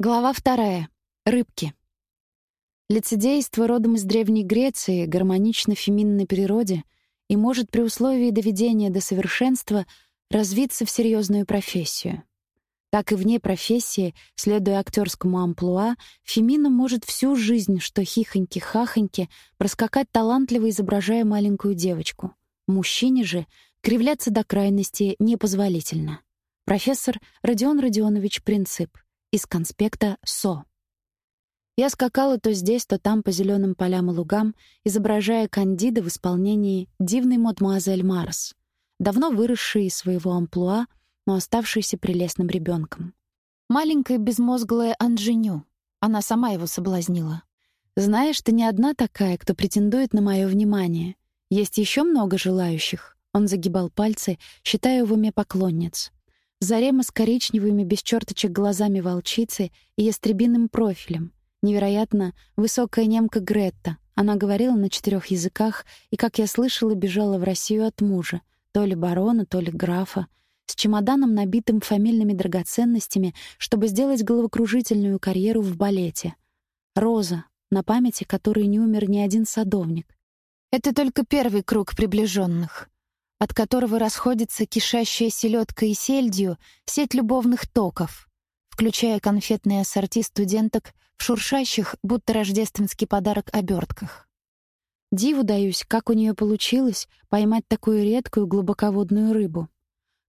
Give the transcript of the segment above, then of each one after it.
Глава вторая. Рыбки. Лицедейство родом из Древней Греции гармонично феминной природе и может при условии доведения до совершенства развиться в серьезную профессию. Так и вне профессии, следуя актерскому амплуа, Фемина может всю жизнь, что хихоньки-хахоньки, проскакать талантливо, изображая маленькую девочку. Мужчине же кривляться до крайности непозволительно. Профессор Родион Родионович Принцип — из конспекта СО. Я скакала то здесь, то там по зеленым полям и лугам, изображая Кандида в исполнении дивной мадемуазель Марс, давно выросшей из своего амплуа, но оставшейся прелестным ребенком. Маленькая безмозглая Анженю. Она сама его соблазнила. Знаешь, ты не одна такая, кто претендует на мое внимание. Есть еще много желающих. Он загибал пальцы, считая в уме поклонниц. Зарема с коричневыми без черточек глазами волчицы и ястребиным профилем. Невероятно высокая немка Гретта. Она говорила на четырех языках и, как я слышала, бежала в Россию от мужа, то ли барона, то ли графа, с чемоданом, набитым фамильными драгоценностями, чтобы сделать головокружительную карьеру в балете. Роза, на памяти которой не умер ни один садовник. Это только первый круг приближенных от которого расходится кишащая селедка и сельдью сеть любовных токов, включая конфетные ассорти студенток в шуршащих, будто рождественский подарок, обертках. Диву даюсь, как у нее получилось поймать такую редкую глубоководную рыбу.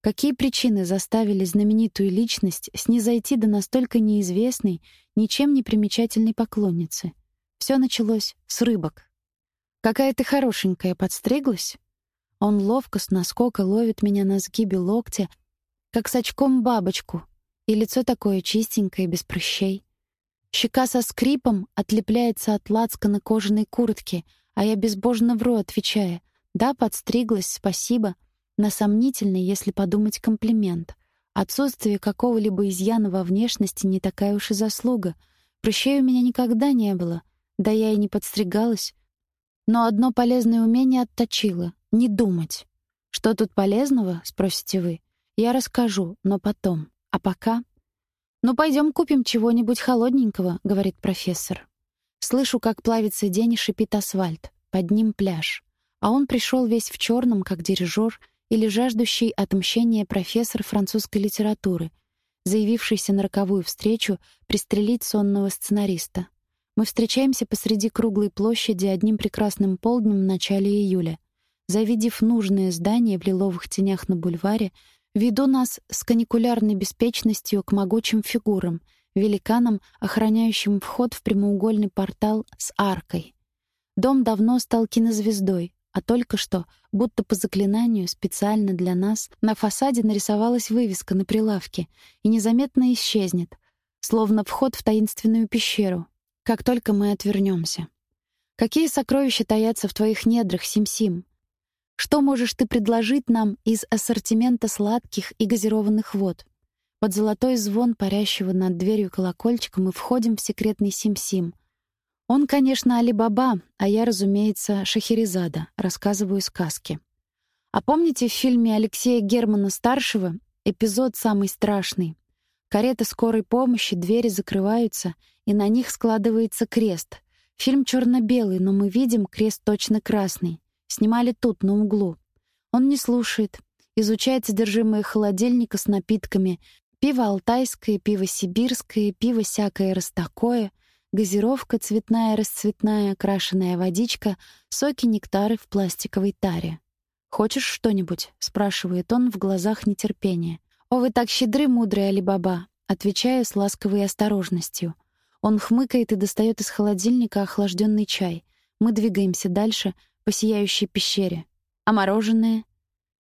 Какие причины заставили знаменитую личность снизойти до настолько неизвестной, ничем не примечательной поклонницы? Все началось с рыбок. «Какая ты хорошенькая, подстриглась?» Он ловко с наскока ловит меня на сгибе локтя, как с очком бабочку, и лицо такое чистенькое, без прыщей. Щека со скрипом отлепляется от лацкана кожаной куртки, а я безбожно вру, отвечая: "Да, подстриглась, спасибо". На сомнительный, если подумать, комплимент. Отсутствие какого-либо изъяна во внешности не такая уж и заслуга. Прыщей у меня никогда не было, да я и не подстригалась. Но одно полезное умение отточила не думать. Что тут полезного, спросите вы? Я расскажу, но потом. А пока «Ну, пойдем купим чего-нибудь холодненького», — говорит профессор. Слышу, как плавится день и шипит асфальт. Под ним пляж. А он пришел весь в черном, как дирижер, или жаждущий отмщения профессор французской литературы, заявившийся на роковую встречу пристрелить сонного сценариста. Мы встречаемся посреди круглой площади одним прекрасным полднем в начале июля — Завидев нужное здание в лиловых тенях на бульваре, веду нас с каникулярной беспечностью к могучим фигурам, великанам, охраняющим вход в прямоугольный портал с аркой. Дом давно стал кинозвездой, а только что, будто по заклинанию, специально для нас, на фасаде нарисовалась вывеска на прилавке и незаметно исчезнет, словно вход в таинственную пещеру, как только мы отвернемся. Какие сокровища таятся в твоих недрах, Сим-Сим? Что можешь ты предложить нам из ассортимента сладких и газированных вод? Под золотой звон парящего над дверью колокольчика мы входим в секретный Сим-Сим. Он, конечно, Али-Баба, а я, разумеется, Шахерезада, рассказываю сказки. А помните в фильме Алексея Германа-старшего эпизод самый страшный? Карета скорой помощи, двери закрываются, и на них складывается крест. Фильм черно белый но мы видим крест точно красный. Снимали тут, на углу. Он не слушает. Изучает содержимое холодильника с напитками. Пиво алтайское, пиво сибирское, пиво всякое растакое, газировка цветная, расцветная, окрашенная водичка, соки, нектары в пластиковой таре. «Хочешь что-нибудь?» — спрашивает он в глазах нетерпения. «О, вы так щедры, мудрый Али-Баба!» — отвечаю с ласковой осторожностью. Он хмыкает и достает из холодильника охлажденный чай. Мы двигаемся дальше, по сияющей пещере. А мороженое?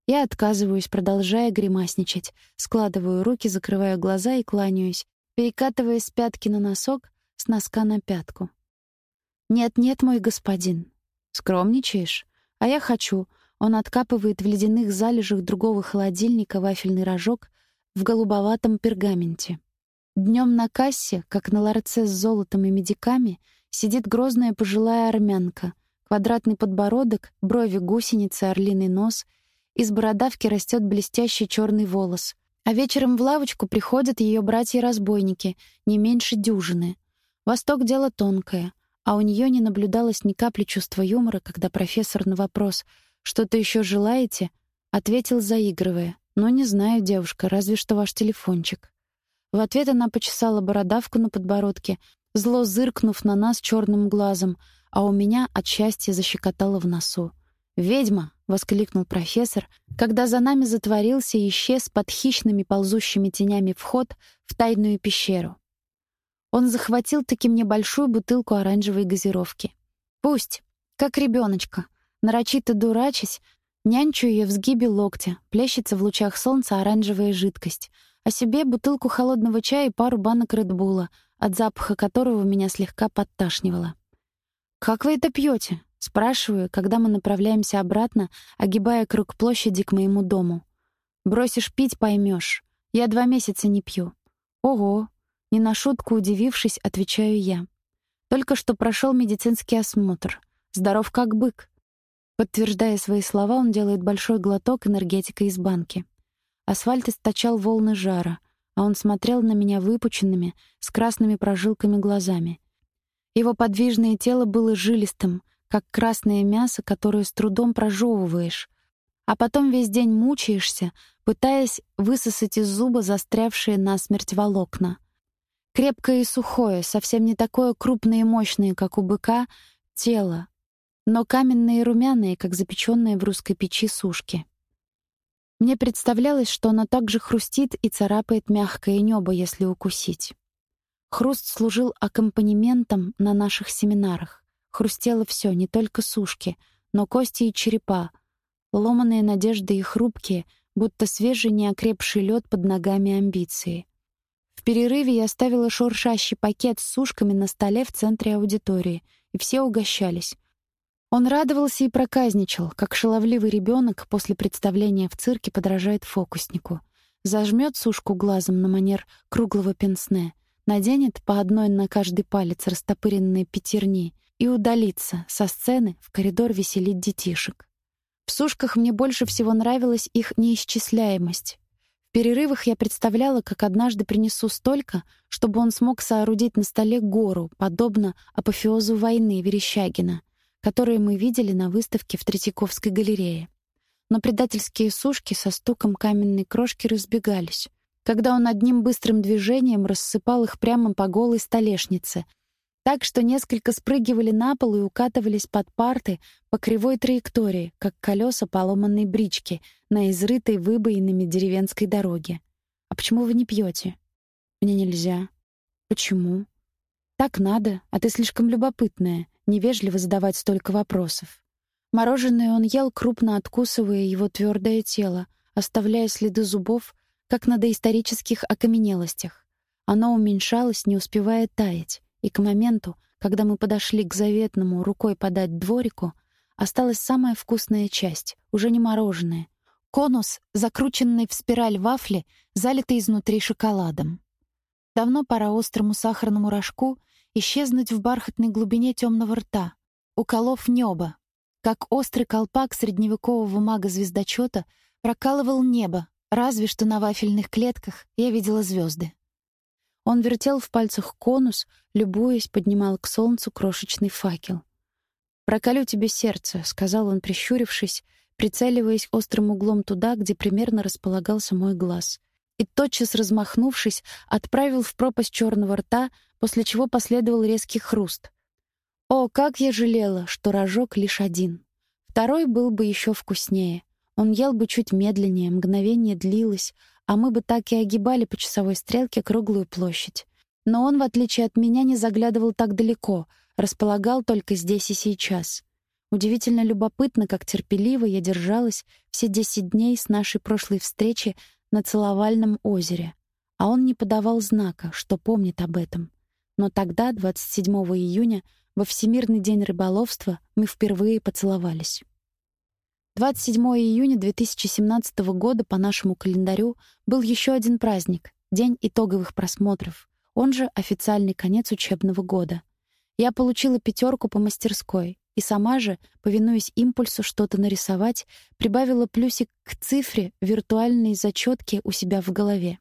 Я отказываюсь, продолжая гримасничать. Складываю руки, закрываю глаза и кланяюсь, перекатывая с пятки на носок, с носка на пятку. «Нет-нет, мой господин. Скромничаешь? А я хочу». Он откапывает в ледяных залежах другого холодильника вафельный рожок в голубоватом пергаменте. Днем на кассе, как на ларце с золотом и медиками, сидит грозная пожилая армянка — Квадратный подбородок, брови гусеницы, орлиный нос. Из бородавки растет блестящий черный волос. А вечером в лавочку приходят ее братья-разбойники, не меньше дюжины. Восток — дело тонкое, а у нее не наблюдалось ни капли чувства юмора, когда профессор на вопрос «Что-то еще желаете?» ответил, заигрывая. «Ну, не знаю, девушка, разве что ваш телефончик». В ответ она почесала бородавку на подбородке, зло зыркнув на нас черным глазом, а у меня от счастья защекотало в носу. «Ведьма!» — воскликнул профессор, когда за нами затворился и исчез под хищными ползущими тенями вход в тайную пещеру. Он захватил таки мне большую бутылку оранжевой газировки. Пусть, как ребеночка, нарочито дурачась, нянчу ее в сгибе локтя, плещется в лучах солнца оранжевая жидкость, а себе бутылку холодного чая и пару банок Редбула, от запаха которого меня слегка подташнивало. «Как вы это пьете? спрашиваю, когда мы направляемся обратно, огибая круг площади к моему дому. «Бросишь пить — поймешь. Я два месяца не пью». «Ого!» Не на шутку удивившись, отвечаю я. Только что прошел медицинский осмотр. Здоров как бык. Подтверждая свои слова, он делает большой глоток энергетика из банки. Асфальт источал волны жара, а он смотрел на меня выпученными, с красными прожилками глазами. Его подвижное тело было жилистым, как красное мясо, которое с трудом прожевываешь, а потом весь день мучаешься, пытаясь высосать из зуба застрявшие насмерть волокна — Крепкое и сухое, совсем не такое крупное и мощное, как у быка, тело, но каменные и румяные, как запеченные в русской печи сушки. Мне представлялось, что оно также хрустит и царапает мягкое небо, если укусить. Хруст служил аккомпанементом на наших семинарах. Хрустело все, не только сушки, но кости и черепа, ломаные надежды и хрупкие, будто свежий неокрепший лед под ногами амбиции. В перерыве я оставила шуршащий пакет с сушками на столе в центре аудитории, и все угощались. Он радовался и проказничал, как шаловливый ребенок после представления в цирке подражает фокуснику. Зажмет сушку глазом на манер круглого пенсне, наденет по одной на каждый палец растопыренные пятерни и удалится со сцены в коридор веселить детишек. В сушках мне больше всего нравилась их неисчисляемость. В перерывах я представляла, как однажды принесу столько, чтобы он смог соорудить на столе гору, подобно апофеозу войны Верещагина, которую мы видели на выставке в Третьяковской галерее. Но предательские сушки со стуком каменной крошки разбегались, когда он одним быстрым движением рассыпал их прямо по голой столешнице, так что несколько спрыгивали на пол и укатывались под парты по кривой траектории, как колеса поломанной брички на изрытой выбоинами деревенской дороге. «А почему вы не пьете? «Мне нельзя». «Почему?» «Так надо, а ты слишком любопытная, невежливо задавать столько вопросов». Мороженое он ел, крупно откусывая его твердое тело, оставляя следы зубов, как на доисторических окаменелостях. Оно уменьшалось, не успевая таять и к моменту, когда мы подошли к заветному рукой подать дворику, осталась самая вкусная часть, уже не мороженое. Конус, закрученный в спираль вафли, залитый изнутри шоколадом. Давно пора острому сахарному рожку исчезнуть в бархатной глубине темного рта, уколов небо, как острый колпак средневекового мага-звездочета прокалывал небо, разве что на вафельных клетках я видела звезды. Он вертел в пальцах конус, любуясь, поднимал к солнцу крошечный факел. «Проколю тебе сердце», — сказал он, прищурившись, прицеливаясь острым углом туда, где примерно располагался мой глаз. И тотчас размахнувшись, отправил в пропасть черного рта, после чего последовал резкий хруст. О, как я жалела, что рожок лишь один. Второй был бы еще вкуснее. Он ел бы чуть медленнее, мгновение длилось, а мы бы так и огибали по часовой стрелке круглую площадь. Но он, в отличие от меня, не заглядывал так далеко, располагал только здесь и сейчас. Удивительно любопытно, как терпеливо я держалась все десять дней с нашей прошлой встречи на Целовальном озере. А он не подавал знака, что помнит об этом. Но тогда, 27 июня, во Всемирный день рыболовства, мы впервые поцеловались. 27 июня 2017 года по нашему календарю был еще один праздник — День итоговых просмотров, он же официальный конец учебного года. Я получила пятерку по мастерской, и сама же, повинуясь импульсу что-то нарисовать, прибавила плюсик к цифре виртуальной зачетки у себя в голове.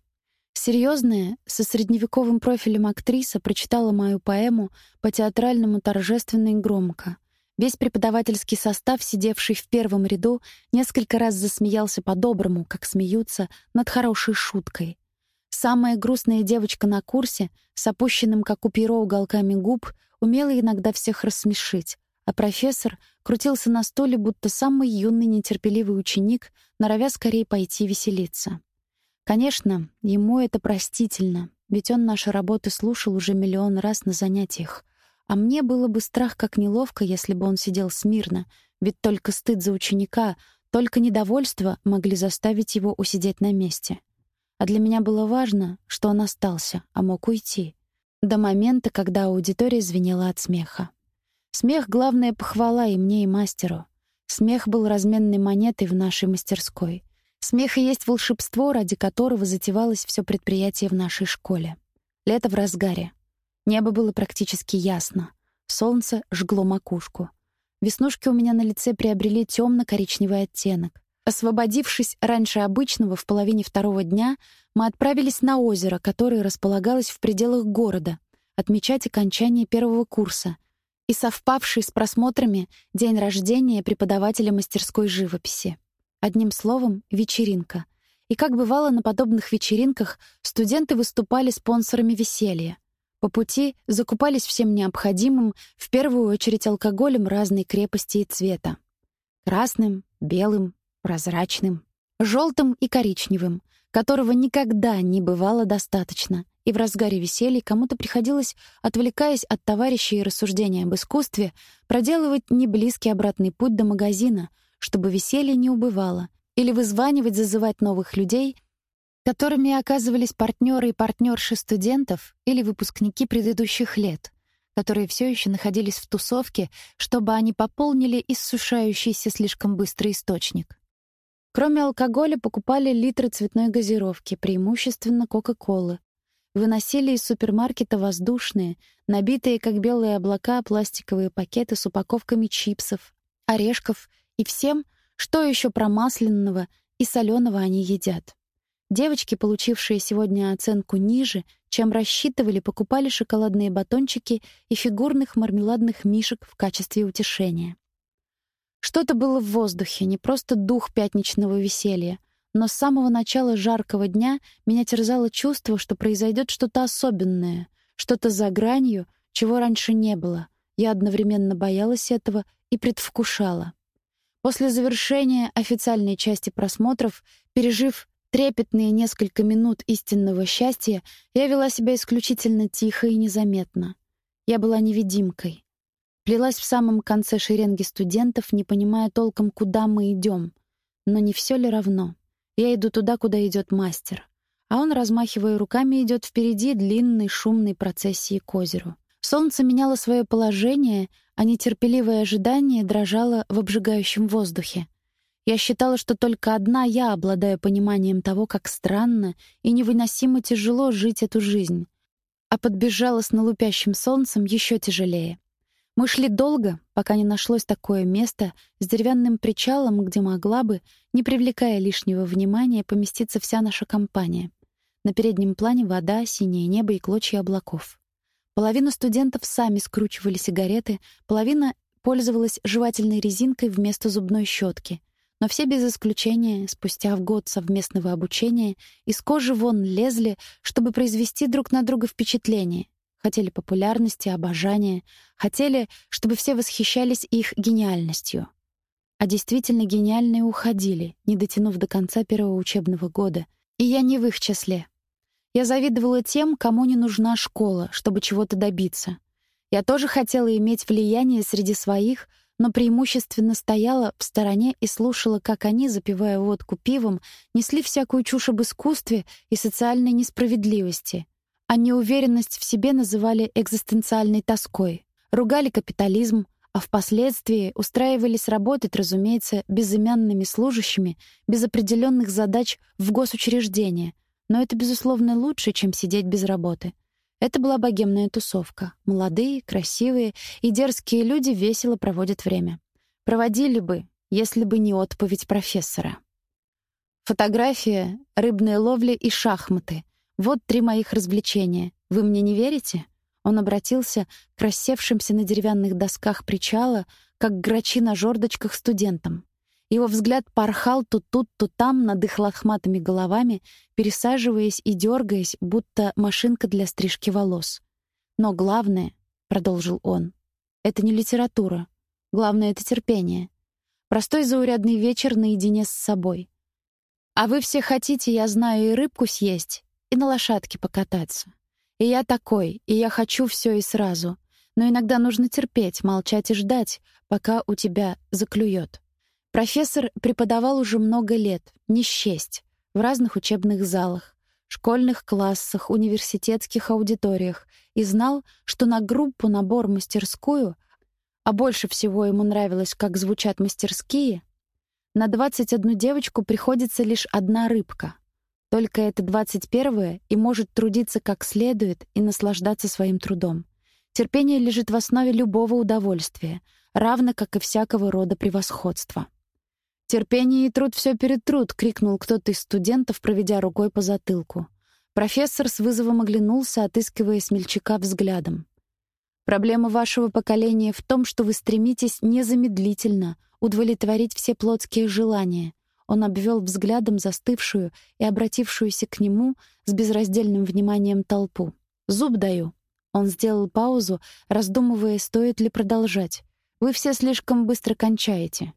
Серьезная, со средневековым профилем актриса прочитала мою поэму по-театральному торжественно и громко. Весь преподавательский состав, сидевший в первом ряду, несколько раз засмеялся по-доброму, как смеются, над хорошей шуткой. Самая грустная девочка на курсе, с опущенным, как у перо, уголками губ, умела иногда всех рассмешить, а профессор крутился на стуле, будто самый юный нетерпеливый ученик, норовя скорее пойти веселиться. Конечно, ему это простительно, ведь он наши работы слушал уже миллион раз на занятиях, а мне было бы страх как неловко, если бы он сидел смирно, ведь только стыд за ученика, только недовольство могли заставить его усидеть на месте. А для меня было важно, что он остался, а мог уйти. До момента, когда аудитория звенела от смеха. Смех — главная похвала и мне, и мастеру. Смех был разменной монетой в нашей мастерской. Смех и есть волшебство, ради которого затевалось все предприятие в нашей школе. Лето в разгаре. Небо было практически ясно. Солнце жгло макушку. Веснушки у меня на лице приобрели темно-коричневый оттенок. Освободившись раньше обычного в половине второго дня, мы отправились на озеро, которое располагалось в пределах города, отмечать окончание первого курса и совпавший с просмотрами день рождения преподавателя мастерской живописи. Одним словом, вечеринка. И как бывало на подобных вечеринках, студенты выступали спонсорами веселья. По пути закупались всем необходимым, в первую очередь алкоголем разной крепости и цвета. Красным, белым, прозрачным, желтым и коричневым, которого никогда не бывало достаточно, и в разгаре веселья кому-то приходилось, отвлекаясь от товарищей и рассуждения об искусстве, проделывать неблизкий обратный путь до магазина, чтобы веселье не убывало, или вызванивать, зазывать новых людей — которыми оказывались партнеры и партнерши студентов или выпускники предыдущих лет, которые все еще находились в тусовке, чтобы они пополнили иссушающийся слишком быстрый источник. Кроме алкоголя покупали литры цветной газировки, преимущественно Кока-Колы. Выносили из супермаркета воздушные, набитые как белые облака пластиковые пакеты с упаковками чипсов, орешков и всем, что еще промасленного и соленого они едят. Девочки, получившие сегодня оценку ниже, чем рассчитывали, покупали шоколадные батончики и фигурных мармеладных мишек в качестве утешения. Что-то было в воздухе, не просто дух пятничного веселья, но с самого начала жаркого дня меня терзало чувство, что произойдет что-то особенное, что-то за гранью, чего раньше не было. Я одновременно боялась этого и предвкушала. После завершения официальной части просмотров, пережив трепетные несколько минут истинного счастья я вела себя исключительно тихо и незаметно. Я была невидимкой. Плелась в самом конце шеренги студентов, не понимая толком, куда мы идем. Но не все ли равно? Я иду туда, куда идет мастер. А он, размахивая руками, идет впереди длинной шумной процессии к озеру. Солнце меняло свое положение, а нетерпеливое ожидание дрожало в обжигающем воздухе. Я считала, что только одна я обладаю пониманием того, как странно и невыносимо тяжело жить эту жизнь. А подбежала с налупящим солнцем еще тяжелее. Мы шли долго, пока не нашлось такое место с деревянным причалом, где могла бы, не привлекая лишнего внимания, поместиться вся наша компания. На переднем плане вода, синее небо и клочья облаков. Половина студентов сами скручивали сигареты, половина пользовалась жевательной резинкой вместо зубной щетки — но все без исключения, спустя в год совместного обучения, из кожи вон лезли, чтобы произвести друг на друга впечатление. Хотели популярности, обожания, хотели, чтобы все восхищались их гениальностью. А действительно гениальные уходили, не дотянув до конца первого учебного года, и я не в их числе. Я завидовала тем, кому не нужна школа, чтобы чего-то добиться. Я тоже хотела иметь влияние среди своих, но преимущественно стояла в стороне и слушала, как они, запивая водку пивом, несли всякую чушь об искусстве и социальной несправедливости. А неуверенность в себе называли экзистенциальной тоской, ругали капитализм, а впоследствии устраивались работать, разумеется, безымянными служащими, без определенных задач в госучреждения. Но это, безусловно, лучше, чем сидеть без работы. Это была богемная тусовка. Молодые, красивые и дерзкие люди весело проводят время. Проводили бы, если бы не отповедь профессора. Фотография, рыбные ловли и шахматы. Вот три моих развлечения. Вы мне не верите? Он обратился к рассевшимся на деревянных досках причала, как грачи на жердочках студентам. Его взгляд порхал то тут, то там над их лохматыми головами, пересаживаясь и дергаясь, будто машинка для стрижки волос. «Но главное», — продолжил он, — «это не литература. Главное — это терпение. Простой заурядный вечер наедине с собой. А вы все хотите, я знаю, и рыбку съесть, и на лошадке покататься. И я такой, и я хочу все и сразу. Но иногда нужно терпеть, молчать и ждать, пока у тебя заклюет. Профессор преподавал уже много лет, не счесть, в разных учебных залах, школьных классах, университетских аудиториях и знал, что на группу набор мастерскую, а больше всего ему нравилось, как звучат мастерские, на 21 девочку приходится лишь одна рыбка. Только это 21 и может трудиться как следует и наслаждаться своим трудом. Терпение лежит в основе любого удовольствия, равно как и всякого рода превосходства. «Терпение и труд — все перед труд!» — крикнул кто-то из студентов, проведя рукой по затылку. Профессор с вызовом оглянулся, отыскивая смельчака взглядом. «Проблема вашего поколения в том, что вы стремитесь незамедлительно удовлетворить все плотские желания». Он обвел взглядом застывшую и обратившуюся к нему с безраздельным вниманием толпу. «Зуб даю». Он сделал паузу, раздумывая, стоит ли продолжать. «Вы все слишком быстро кончаете.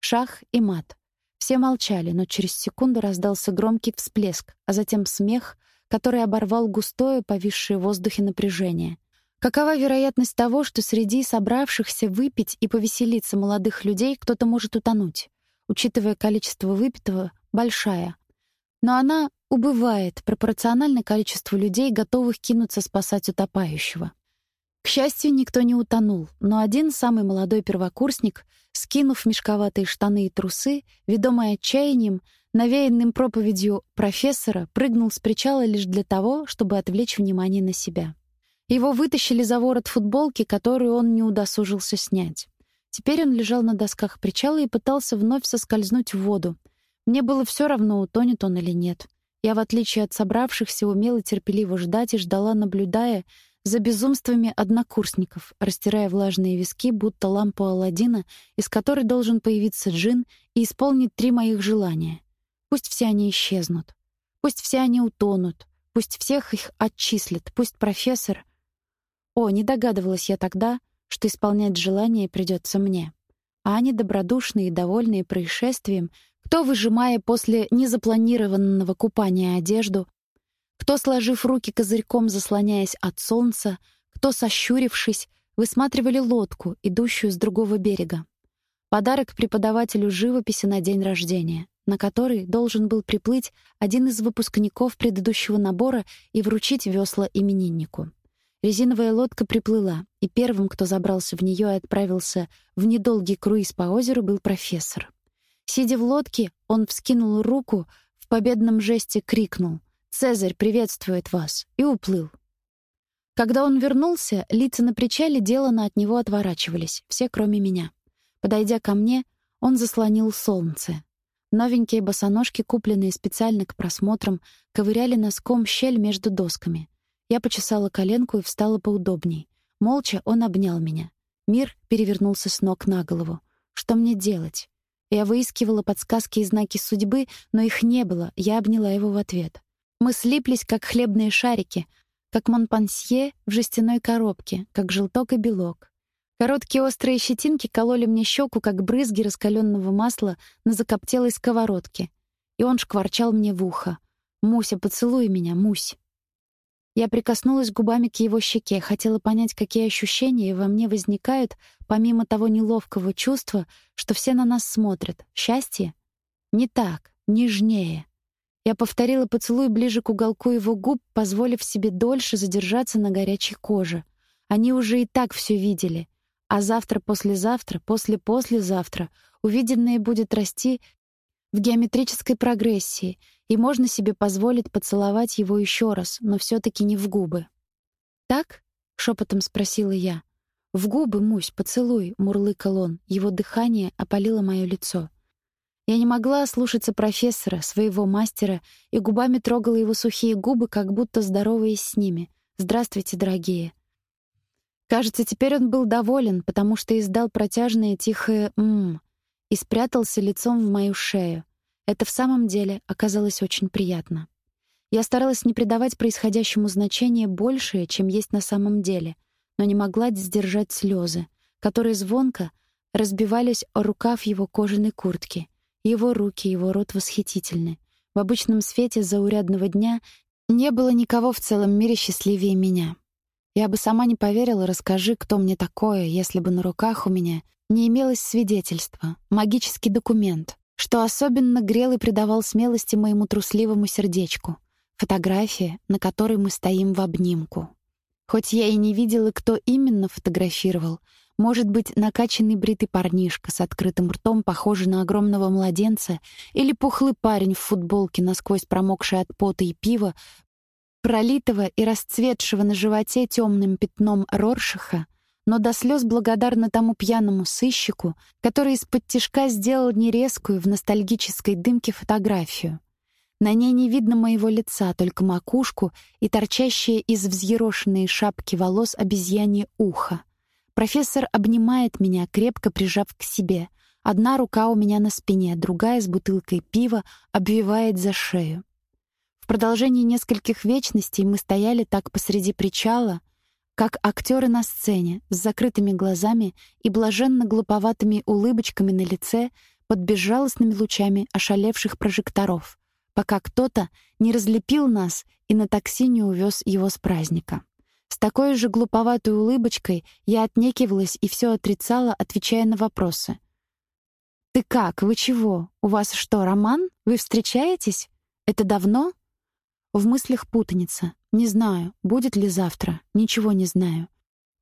Шах и мат. Все молчали, но через секунду раздался громкий всплеск, а затем смех, который оборвал густое, повисшее в воздухе напряжение. Какова вероятность того, что среди собравшихся выпить и повеселиться молодых людей кто-то может утонуть? Учитывая количество выпитого, большая. Но она убывает пропорционально количеству людей, готовых кинуться спасать утопающего. К счастью, никто не утонул, но один самый молодой первокурсник, скинув мешковатые штаны и трусы, ведомый отчаянием, навеянным проповедью профессора, прыгнул с причала лишь для того, чтобы отвлечь внимание на себя. Его вытащили за ворот футболки, которую он не удосужился снять. Теперь он лежал на досках причала и пытался вновь соскользнуть в воду. Мне было все равно, утонет он или нет. Я, в отличие от собравшихся, умела терпеливо ждать и ждала, наблюдая, за безумствами однокурсников, растирая влажные виски, будто лампу Аладдина, из которой должен появиться джин и исполнить три моих желания. Пусть все они исчезнут. Пусть все они утонут. Пусть всех их отчислят. Пусть профессор... О, не догадывалась я тогда, что исполнять желание придется мне. А они добродушные и довольные происшествием, кто, выжимая после незапланированного купания одежду, кто, сложив руки козырьком, заслоняясь от солнца, кто, сощурившись, высматривали лодку, идущую с другого берега. Подарок преподавателю живописи на день рождения, на который должен был приплыть один из выпускников предыдущего набора и вручить весла имениннику. Резиновая лодка приплыла, и первым, кто забрался в нее и отправился в недолгий круиз по озеру, был профессор. Сидя в лодке, он вскинул руку, в победном жесте крикнул — Цезарь приветствует вас!» и уплыл. Когда он вернулся, лица на причале делано от него отворачивались, все кроме меня. Подойдя ко мне, он заслонил солнце. Новенькие босоножки, купленные специально к просмотрам, ковыряли носком щель между досками. Я почесала коленку и встала поудобней. Молча он обнял меня. Мир перевернулся с ног на голову. Что мне делать? Я выискивала подсказки и знаки судьбы, но их не было. Я обняла его в ответ. Мы слиплись, как хлебные шарики, как монпансье в жестяной коробке, как желток и белок. Короткие острые щетинки кололи мне щеку, как брызги раскаленного масла на закоптелой сковородке. И он шкварчал мне в ухо. «Муся, поцелуй меня, Мусь!» Я прикоснулась губами к его щеке, хотела понять, какие ощущения во мне возникают, помимо того неловкого чувства, что все на нас смотрят. Счастье? Не так, нежнее. Я повторила поцелуй ближе к уголку его губ, позволив себе дольше задержаться на горячей коже. Они уже и так все видели. А завтра-послезавтра, после-послезавтра увиденное будет расти в геометрической прогрессии, и можно себе позволить поцеловать его еще раз, но все таки не в губы. так?» — шепотом спросила я. «В губы, Мусь, поцелуй», — мурлыкал он. Его дыхание опалило мое лицо. Я не могла слушаться профессора, своего мастера, и губами трогала его сухие губы, как будто здороваясь с ними. «Здравствуйте, дорогие». Кажется, теперь он был доволен, потому что издал протяжное тихое «мм» и спрятался лицом в мою шею. Это в самом деле оказалось очень приятно. Я старалась не придавать происходящему значения большее, чем есть на самом деле, но не могла сдержать слезы, которые звонко разбивались о рукав его кожаной куртки. Его руки, его рот восхитительны. В обычном свете заурядного дня не было никого в целом мире счастливее меня. Я бы сама не поверила, расскажи, кто мне такое, если бы на руках у меня не имелось свидетельства, магический документ, что особенно грел и придавал смелости моему трусливому сердечку — Фотография, на которой мы стоим в обнимку. Хоть я и не видела, кто именно фотографировал, может быть, накачанный бритый парнишка с открытым ртом, похожий на огромного младенца, или пухлый парень в футболке, насквозь промокший от пота и пива, пролитого и расцветшего на животе темным пятном Роршаха, но до слез благодарна тому пьяному сыщику, который из-под тишка сделал нерезкую в ностальгической дымке фотографию — на ней не видно моего лица, только макушку и торчащее из взъерошенной шапки волос обезьянье ухо. Профессор обнимает меня, крепко прижав к себе. Одна рука у меня на спине, другая с бутылкой пива обвивает за шею. В продолжении нескольких вечностей мы стояли так посреди причала, как актеры на сцене, с закрытыми глазами и блаженно глуповатыми улыбочками на лице под безжалостными лучами ошалевших прожекторов пока кто-то не разлепил нас и на такси не увез его с праздника. С такой же глуповатой улыбочкой я отнекивалась и все отрицала, отвечая на вопросы. «Ты как? Вы чего? У вас что, роман? Вы встречаетесь? Это давно?» В мыслях путаница. Не знаю, будет ли завтра. Ничего не знаю.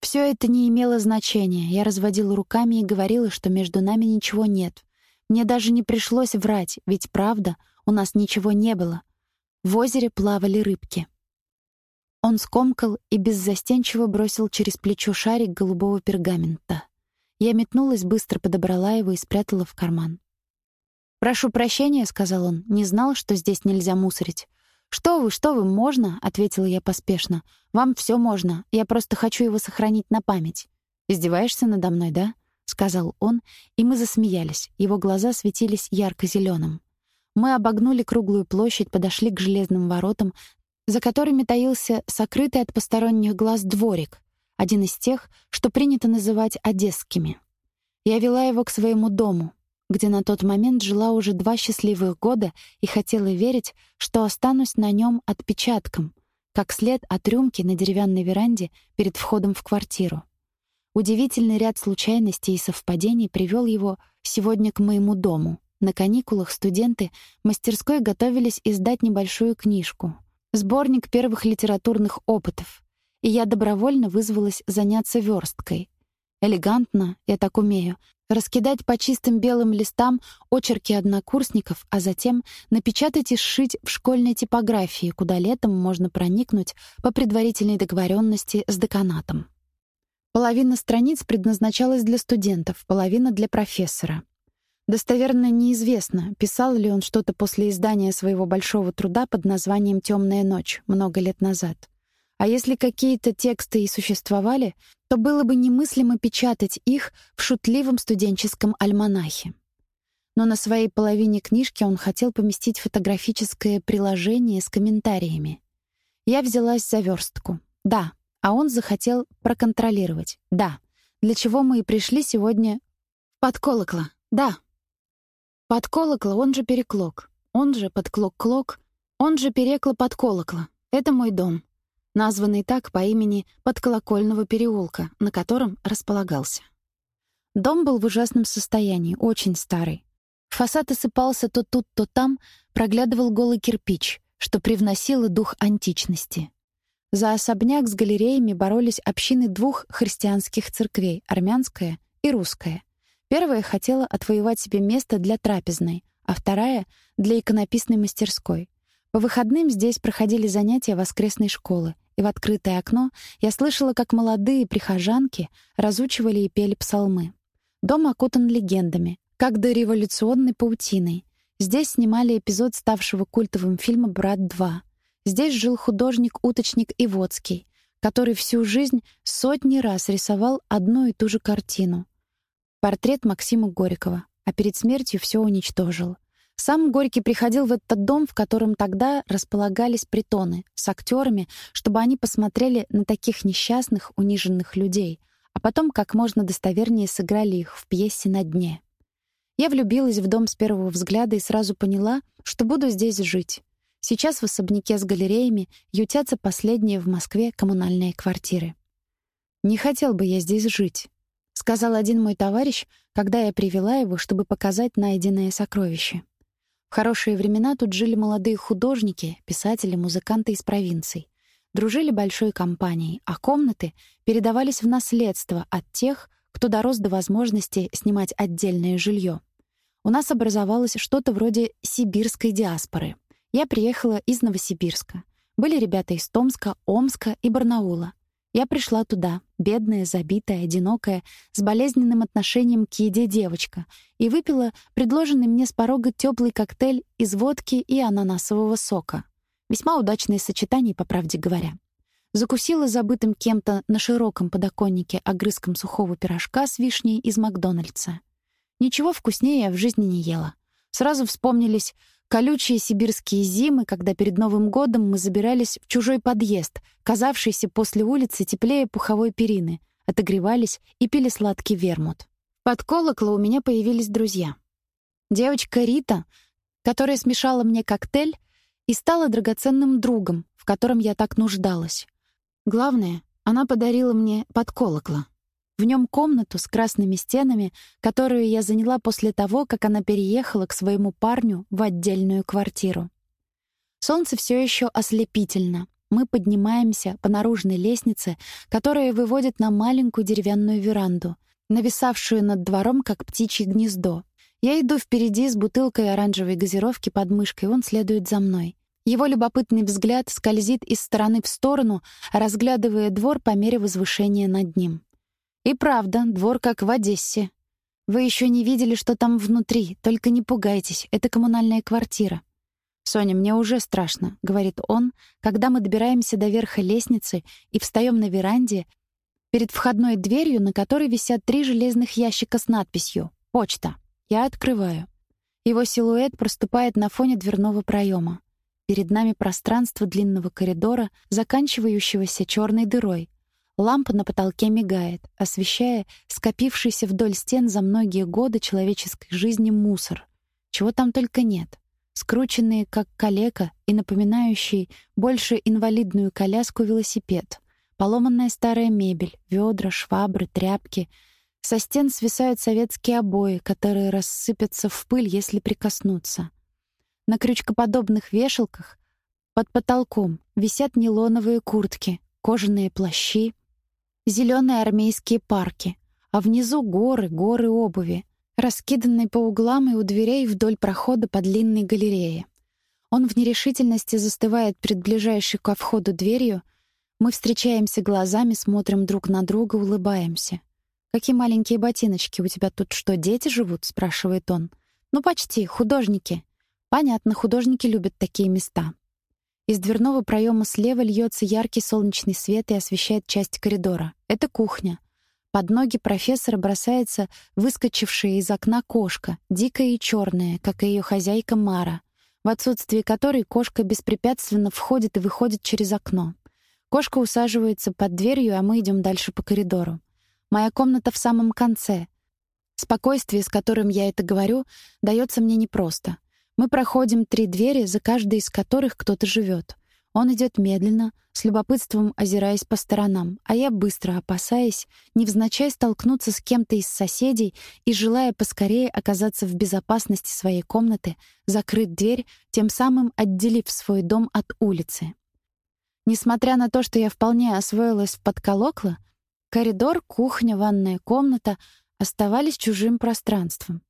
Все это не имело значения. Я разводила руками и говорила, что между нами ничего нет. Мне даже не пришлось врать, ведь правда, у нас ничего не было. В озере плавали рыбки. Он скомкал и беззастенчиво бросил через плечо шарик голубого пергамента. Я метнулась, быстро подобрала его и спрятала в карман. «Прошу прощения», — сказал он, — «не знал, что здесь нельзя мусорить». «Что вы, что вы, можно?» — ответила я поспешно. «Вам все можно. Я просто хочу его сохранить на память». «Издеваешься надо мной, да?» — сказал он, и мы засмеялись. Его глаза светились ярко зеленым мы обогнули круглую площадь, подошли к железным воротам, за которыми таился сокрытый от посторонних глаз дворик, один из тех, что принято называть одесскими. Я вела его к своему дому, где на тот момент жила уже два счастливых года и хотела верить, что останусь на нем отпечатком, как след от рюмки на деревянной веранде перед входом в квартиру. Удивительный ряд случайностей и совпадений привел его сегодня к моему дому — на каникулах студенты мастерской готовились издать небольшую книжку, сборник первых литературных опытов, и я добровольно вызвалась заняться версткой. Элегантно, я так умею, раскидать по чистым белым листам очерки однокурсников, а затем напечатать и сшить в школьной типографии, куда летом можно проникнуть по предварительной договоренности с деканатом. Половина страниц предназначалась для студентов, половина — для профессора. Достоверно неизвестно, писал ли он что-то после издания своего большого труда под названием «Темная ночь» много лет назад. А если какие-то тексты и существовали, то было бы немыслимо печатать их в шутливом студенческом альманахе. Но на своей половине книжки он хотел поместить фотографическое приложение с комментариями. Я взялась за верстку. Да, а он захотел проконтролировать. Да. Для чего мы и пришли сегодня под колокола. Да, под колокола он же переклок, он же подклок-клок, он же перекло под колокола. Это мой дом, названный так по имени подколокольного переулка, на котором располагался. Дом был в ужасном состоянии, очень старый. Фасад осыпался то тут, то там, проглядывал голый кирпич, что привносило дух античности. За особняк с галереями боролись общины двух христианских церквей, армянская и русская. Первая хотела отвоевать себе место для трапезной, а вторая — для иконописной мастерской. По выходным здесь проходили занятия воскресной школы, и в открытое окно я слышала, как молодые прихожанки разучивали и пели псалмы. Дом окутан легендами, как дореволюционной паутиной. Здесь снимали эпизод ставшего культовым фильма «Брат 2». Здесь жил художник-уточник Ивоцкий, который всю жизнь сотни раз рисовал одну и ту же картину. Портрет Максима Горького, а перед смертью все уничтожил. Сам Горький приходил в этот дом, в котором тогда располагались притоны, с актерами, чтобы они посмотрели на таких несчастных, униженных людей, а потом как можно достовернее сыграли их в пьесе «На дне». Я влюбилась в дом с первого взгляда и сразу поняла, что буду здесь жить. Сейчас в особняке с галереями ютятся последние в Москве коммунальные квартиры. «Не хотел бы я здесь жить», — сказал один мой товарищ, когда я привела его, чтобы показать найденное сокровище. В хорошие времена тут жили молодые художники, писатели, музыканты из провинций. Дружили большой компанией, а комнаты передавались в наследство от тех, кто дорос до возможности снимать отдельное жилье. У нас образовалось что-то вроде сибирской диаспоры — я приехала из Новосибирска. Были ребята из Томска, Омска и Барнаула. Я пришла туда, бедная, забитая, одинокая, с болезненным отношением к еде девочка, и выпила предложенный мне с порога теплый коктейль из водки и ананасового сока. Весьма удачное сочетание, по правде говоря. Закусила забытым кем-то на широком подоконнике огрызком сухого пирожка с вишней из Макдональдса. Ничего вкуснее я в жизни не ела. Сразу вспомнились Колючие сибирские зимы, когда перед Новым годом мы забирались в чужой подъезд, казавшийся после улицы теплее пуховой перины, отогревались и пили сладкий вермут. Под колоколо у меня появились друзья. Девочка Рита, которая смешала мне коктейль и стала драгоценным другом, в котором я так нуждалась. Главное, она подарила мне под колоколо. В нем комнату с красными стенами, которую я заняла после того, как она переехала к своему парню в отдельную квартиру. Солнце все еще ослепительно. Мы поднимаемся по наружной лестнице, которая выводит на маленькую деревянную веранду, нависавшую над двором, как птичье гнездо. Я иду впереди с бутылкой оранжевой газировки под мышкой, он следует за мной. Его любопытный взгляд скользит из стороны в сторону, разглядывая двор по мере возвышения над ним. И правда, двор как в Одессе. Вы еще не видели, что там внутри, только не пугайтесь, это коммунальная квартира. «Соня, мне уже страшно», — говорит он, когда мы добираемся до верха лестницы и встаем на веранде перед входной дверью, на которой висят три железных ящика с надписью «Почта». Я открываю. Его силуэт проступает на фоне дверного проема. Перед нами пространство длинного коридора, заканчивающегося черной дырой, Лампа на потолке мигает, освещая скопившийся вдоль стен за многие годы человеческой жизни мусор. Чего там только нет. Скрученные, как калека, и напоминающий больше инвалидную коляску велосипед. Поломанная старая мебель, ведра, швабры, тряпки. Со стен свисают советские обои, которые рассыпятся в пыль, если прикоснуться. На крючкоподобных вешалках под потолком висят нейлоновые куртки, кожаные плащи, зеленые армейские парки, а внизу горы, горы обуви, раскиданные по углам и у дверей вдоль прохода по длинной галерее. Он в нерешительности застывает перед ближайшей ко входу дверью. Мы встречаемся глазами, смотрим друг на друга, улыбаемся. «Какие маленькие ботиночки, у тебя тут что, дети живут?» — спрашивает он. «Ну, почти, художники». «Понятно, художники любят такие места». Из дверного проема слева льется яркий солнечный свет и освещает часть коридора. Это кухня. Под ноги профессора бросается выскочившая из окна кошка, дикая и черная, как и ее хозяйка Мара, в отсутствие которой кошка беспрепятственно входит и выходит через окно. Кошка усаживается под дверью, а мы идем дальше по коридору. Моя комната в самом конце. Спокойствие, с которым я это говорю, дается мне непросто — мы проходим три двери, за каждой из которых кто-то живет. Он идет медленно, с любопытством озираясь по сторонам, а я быстро опасаясь, невзначай столкнуться с кем-то из соседей и желая поскорее оказаться в безопасности своей комнаты, закрыть дверь, тем самым отделив свой дом от улицы. Несмотря на то, что я вполне освоилась в подколокло, коридор, кухня, ванная комната оставались чужим пространством.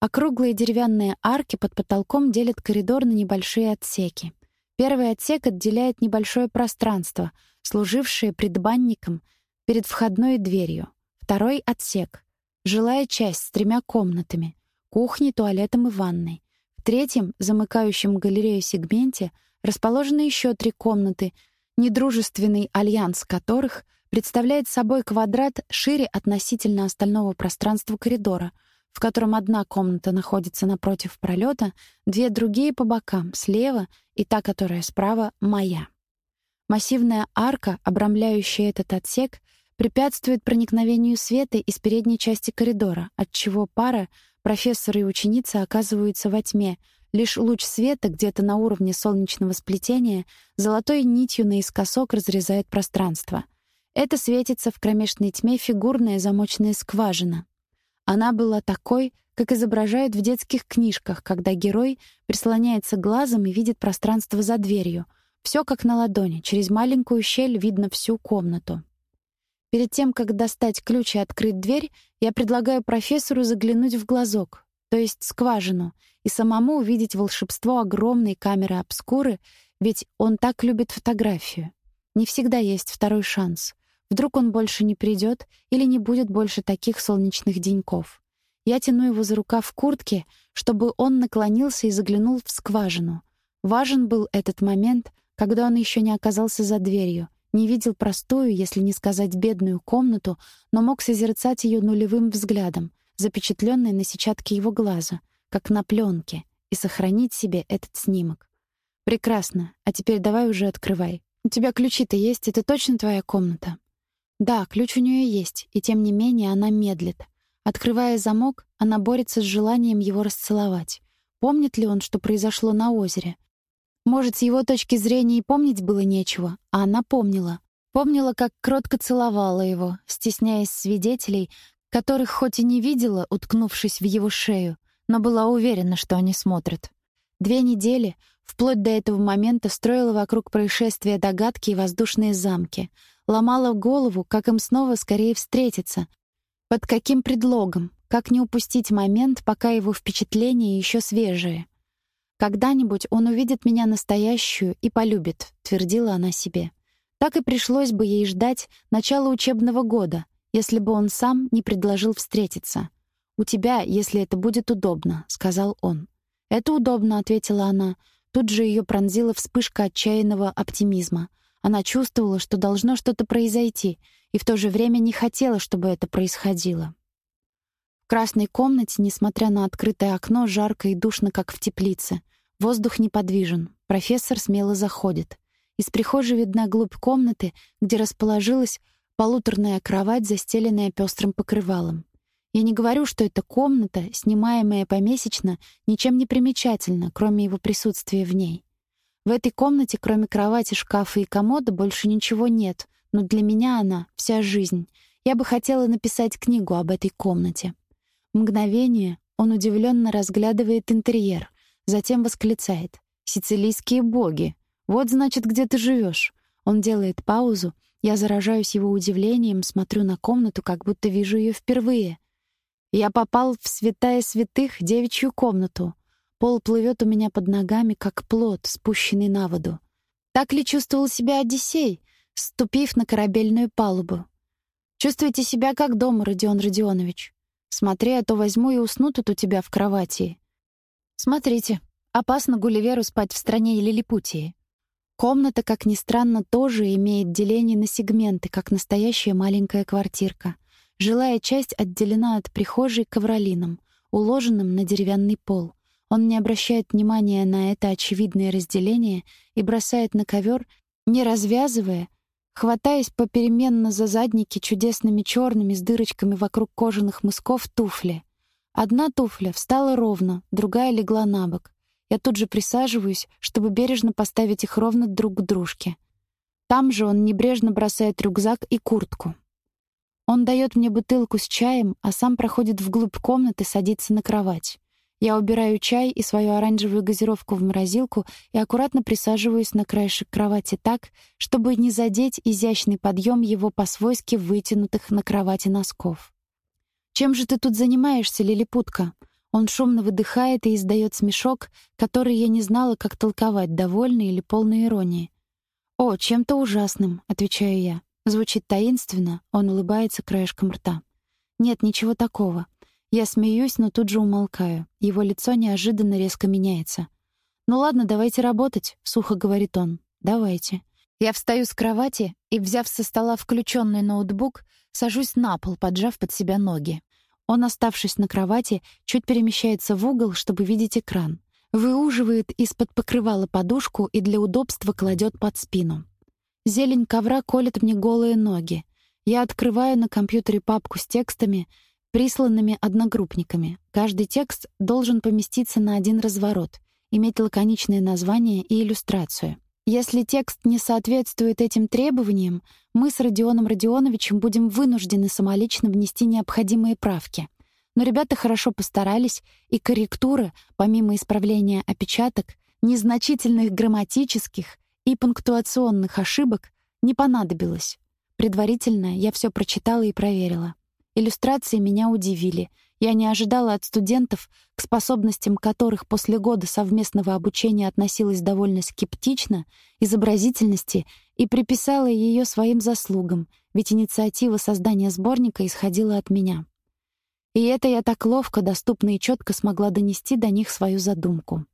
Округлые деревянные арки под потолком делят коридор на небольшие отсеки. Первый отсек отделяет небольшое пространство, служившее предбанником перед входной дверью. Второй отсек. Жилая часть с тремя комнатами: кухней, туалетом и ванной. В третьем, замыкающем галерею сегменте, расположены еще три комнаты, недружественный альянс которых представляет собой квадрат шире относительно остального пространства коридора, в котором одна комната находится напротив пролета, две другие по бокам, слева, и та, которая справа, моя. Массивная арка, обрамляющая этот отсек, препятствует проникновению света из передней части коридора, отчего пара, профессор и ученица оказываются во тьме. Лишь луч света где-то на уровне солнечного сплетения золотой нитью наискосок разрезает пространство — это светится в кромешной тьме фигурная замочная скважина. Она была такой, как изображают в детских книжках, когда герой прислоняется глазом и видит пространство за дверью. Все как на ладони, через маленькую щель видно всю комнату. Перед тем, как достать ключ и открыть дверь, я предлагаю профессору заглянуть в глазок, то есть скважину, и самому увидеть волшебство огромной камеры обскуры, ведь он так любит фотографию. Не всегда есть второй шанс. Вдруг он больше не придет или не будет больше таких солнечных деньков. Я тяну его за рукав в куртке, чтобы он наклонился и заглянул в скважину. Важен был этот момент, когда он еще не оказался за дверью, не видел простую, если не сказать бедную комнату, но мог созерцать ее нулевым взглядом, запечатленной на сетчатке его глаза, как на пленке, и сохранить себе этот снимок. Прекрасно. А теперь давай уже открывай. У тебя ключи-то есть, это точно твоя комната? Да, ключ у нее есть, и тем не менее она медлит. Открывая замок, она борется с желанием его расцеловать. Помнит ли он, что произошло на озере? Может, с его точки зрения и помнить было нечего, а она помнила. Помнила, как кротко целовала его, стесняясь свидетелей, которых хоть и не видела, уткнувшись в его шею, но была уверена, что они смотрят. Две недели, вплоть до этого момента, строила вокруг происшествия догадки и воздушные замки — Ломала голову, как им снова скорее встретиться. Под каким предлогом? Как не упустить момент, пока его впечатления еще свежие? «Когда-нибудь он увидит меня настоящую и полюбит», — твердила она себе. Так и пришлось бы ей ждать начала учебного года, если бы он сам не предложил встретиться. «У тебя, если это будет удобно», — сказал он. «Это удобно», — ответила она. Тут же ее пронзила вспышка отчаянного оптимизма. Она чувствовала, что должно что-то произойти, и в то же время не хотела, чтобы это происходило. В красной комнате, несмотря на открытое окно, жарко и душно, как в теплице. Воздух неподвижен. Профессор смело заходит. Из прихожей видна глубь комнаты, где расположилась полуторная кровать, застеленная пестрым покрывалом. Я не говорю, что эта комната, снимаемая помесячно, ничем не примечательна, кроме его присутствия в ней. В этой комнате, кроме кровати, шкафа и комода, больше ничего нет, но для меня она — вся жизнь. Я бы хотела написать книгу об этой комнате. Мгновение он удивленно разглядывает интерьер, затем восклицает. «Сицилийские боги! Вот, значит, где ты живешь. Он делает паузу. Я заражаюсь его удивлением, смотрю на комнату, как будто вижу ее впервые. Я попал в святая святых девичью комнату. Пол плывет у меня под ногами, как плод, спущенный на воду. Так ли чувствовал себя Одиссей, ступив на корабельную палубу? Чувствуете себя как дома, Родион Родионович? Смотри, а то возьму и усну тут у тебя в кровати. Смотрите, опасно Гулливеру спать в стране Лилипутии. Комната, как ни странно, тоже имеет деление на сегменты, как настоящая маленькая квартирка. Жилая часть отделена от прихожей ковролином, уложенным на деревянный пол. Он не обращает внимания на это очевидное разделение и бросает на ковер, не развязывая, хватаясь попеременно за задники чудесными черными с дырочками вокруг кожаных мысков туфли. Одна туфля встала ровно, другая легла на бок. Я тут же присаживаюсь, чтобы бережно поставить их ровно друг к дружке. Там же он небрежно бросает рюкзак и куртку. Он дает мне бутылку с чаем, а сам проходит вглубь комнаты, садится на кровать. Я убираю чай и свою оранжевую газировку в морозилку и аккуратно присаживаюсь на краешек кровати так, чтобы не задеть изящный подъем его по-свойски вытянутых на кровати носков. «Чем же ты тут занимаешься, лилипутка?» Он шумно выдыхает и издает смешок, который я не знала, как толковать, довольный или полной иронии. «О, чем-то ужасным», — отвечаю я. Звучит таинственно, он улыбается краешком рта. «Нет, ничего такого». Я смеюсь, но тут же умолкаю. Его лицо неожиданно резко меняется. «Ну ладно, давайте работать», — сухо говорит он. «Давайте». Я встаю с кровати и, взяв со стола включенный ноутбук, сажусь на пол, поджав под себя ноги. Он, оставшись на кровати, чуть перемещается в угол, чтобы видеть экран. Выуживает из-под покрывала подушку и для удобства кладет под спину. Зелень ковра колет мне голые ноги. Я открываю на компьютере папку с текстами, присланными одногруппниками. Каждый текст должен поместиться на один разворот, иметь лаконичное название и иллюстрацию. Если текст не соответствует этим требованиям, мы с Родионом Родионовичем будем вынуждены самолично внести необходимые правки. Но ребята хорошо постарались, и корректуры, помимо исправления опечаток, незначительных грамматических и пунктуационных ошибок, не понадобилось. Предварительно я все прочитала и проверила. Иллюстрации меня удивили — я не ожидала от студентов, к способностям которых после года совместного обучения относилась довольно скептично, изобразительности и приписала ее своим заслугам, ведь инициатива создания сборника исходила от меня. И это я так ловко, доступно и четко смогла донести до них свою задумку.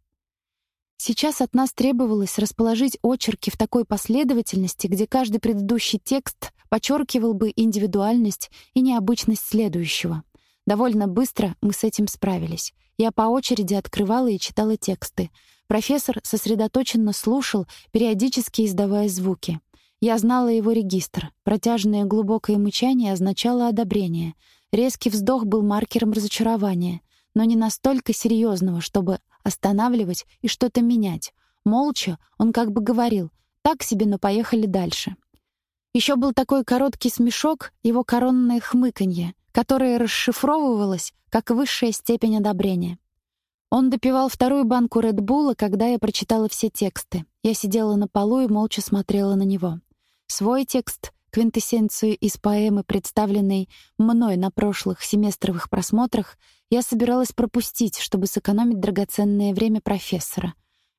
Сейчас от нас требовалось расположить очерки в такой последовательности, где каждый предыдущий текст подчеркивал бы индивидуальность и необычность следующего — Довольно быстро мы с этим справились. Я по очереди открывала и читала тексты. Профессор сосредоточенно слушал, периодически издавая звуки. Я знала его регистр. Протяжное глубокое мычание означало одобрение. Резкий вздох был маркером разочарования, но не настолько серьезного, чтобы останавливать и что-то менять. Молча он как бы говорил: "Так себе, но поехали дальше". Еще был такой короткий смешок, его коронное хмыканье которое расшифровывалось как высшая степень одобрения. Он допивал вторую банку Редбула, когда я прочитала все тексты. Я сидела на полу и молча смотрела на него. Свой текст, квинтэссенцию из поэмы, представленной мной на прошлых семестровых просмотрах, я собиралась пропустить, чтобы сэкономить драгоценное время профессора.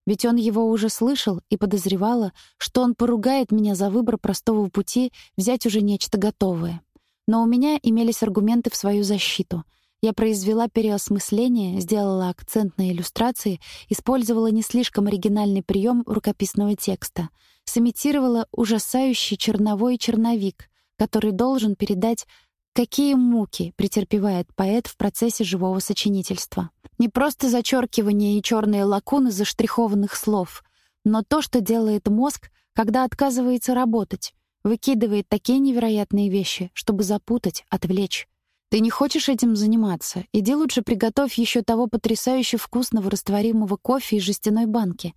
Ведь он его уже слышал и подозревала, что он поругает меня за выбор простого пути взять уже нечто готовое. Но у меня имелись аргументы в свою защиту. Я произвела переосмысление, сделала акцент на иллюстрации, использовала не слишком оригинальный прием рукописного текста, сымитировала ужасающий черновой черновик, который должен передать какие муки претерпевает поэт в процессе живого сочинительства. Не просто зачеркивание и черные лакуны заштрихованных слов, но то, что делает мозг, когда отказывается работать, Выкидывает такие невероятные вещи, чтобы запутать, отвлечь. Ты не хочешь этим заниматься? Иди лучше приготовь еще того потрясающе вкусного растворимого кофе из жестяной банки.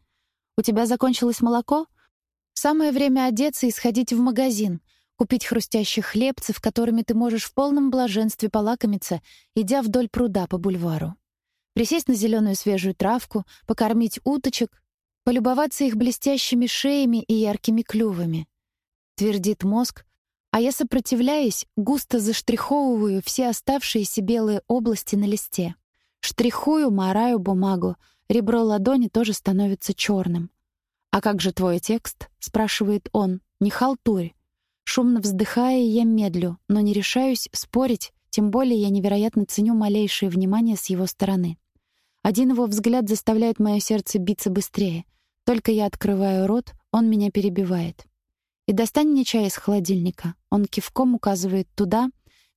У тебя закончилось молоко? Самое время одеться и сходить в магазин, купить хрустящих хлебцев, которыми ты можешь в полном блаженстве полакомиться, идя вдоль пруда по бульвару. Присесть на зеленую свежую травку, покормить уточек, полюбоваться их блестящими шеями и яркими клювами твердит мозг, а я сопротивляюсь, густо заштриховываю все оставшиеся белые области на листе. Штрихую, мараю бумагу, ребро ладони тоже становится черным. «А как же твой текст?» — спрашивает он. «Не халтурь». Шумно вздыхая, я медлю, но не решаюсь спорить, тем более я невероятно ценю малейшее внимание с его стороны. Один его взгляд заставляет мое сердце биться быстрее. Только я открываю рот, он меня перебивает. И достань мне чай из холодильника. Он кивком указывает туда,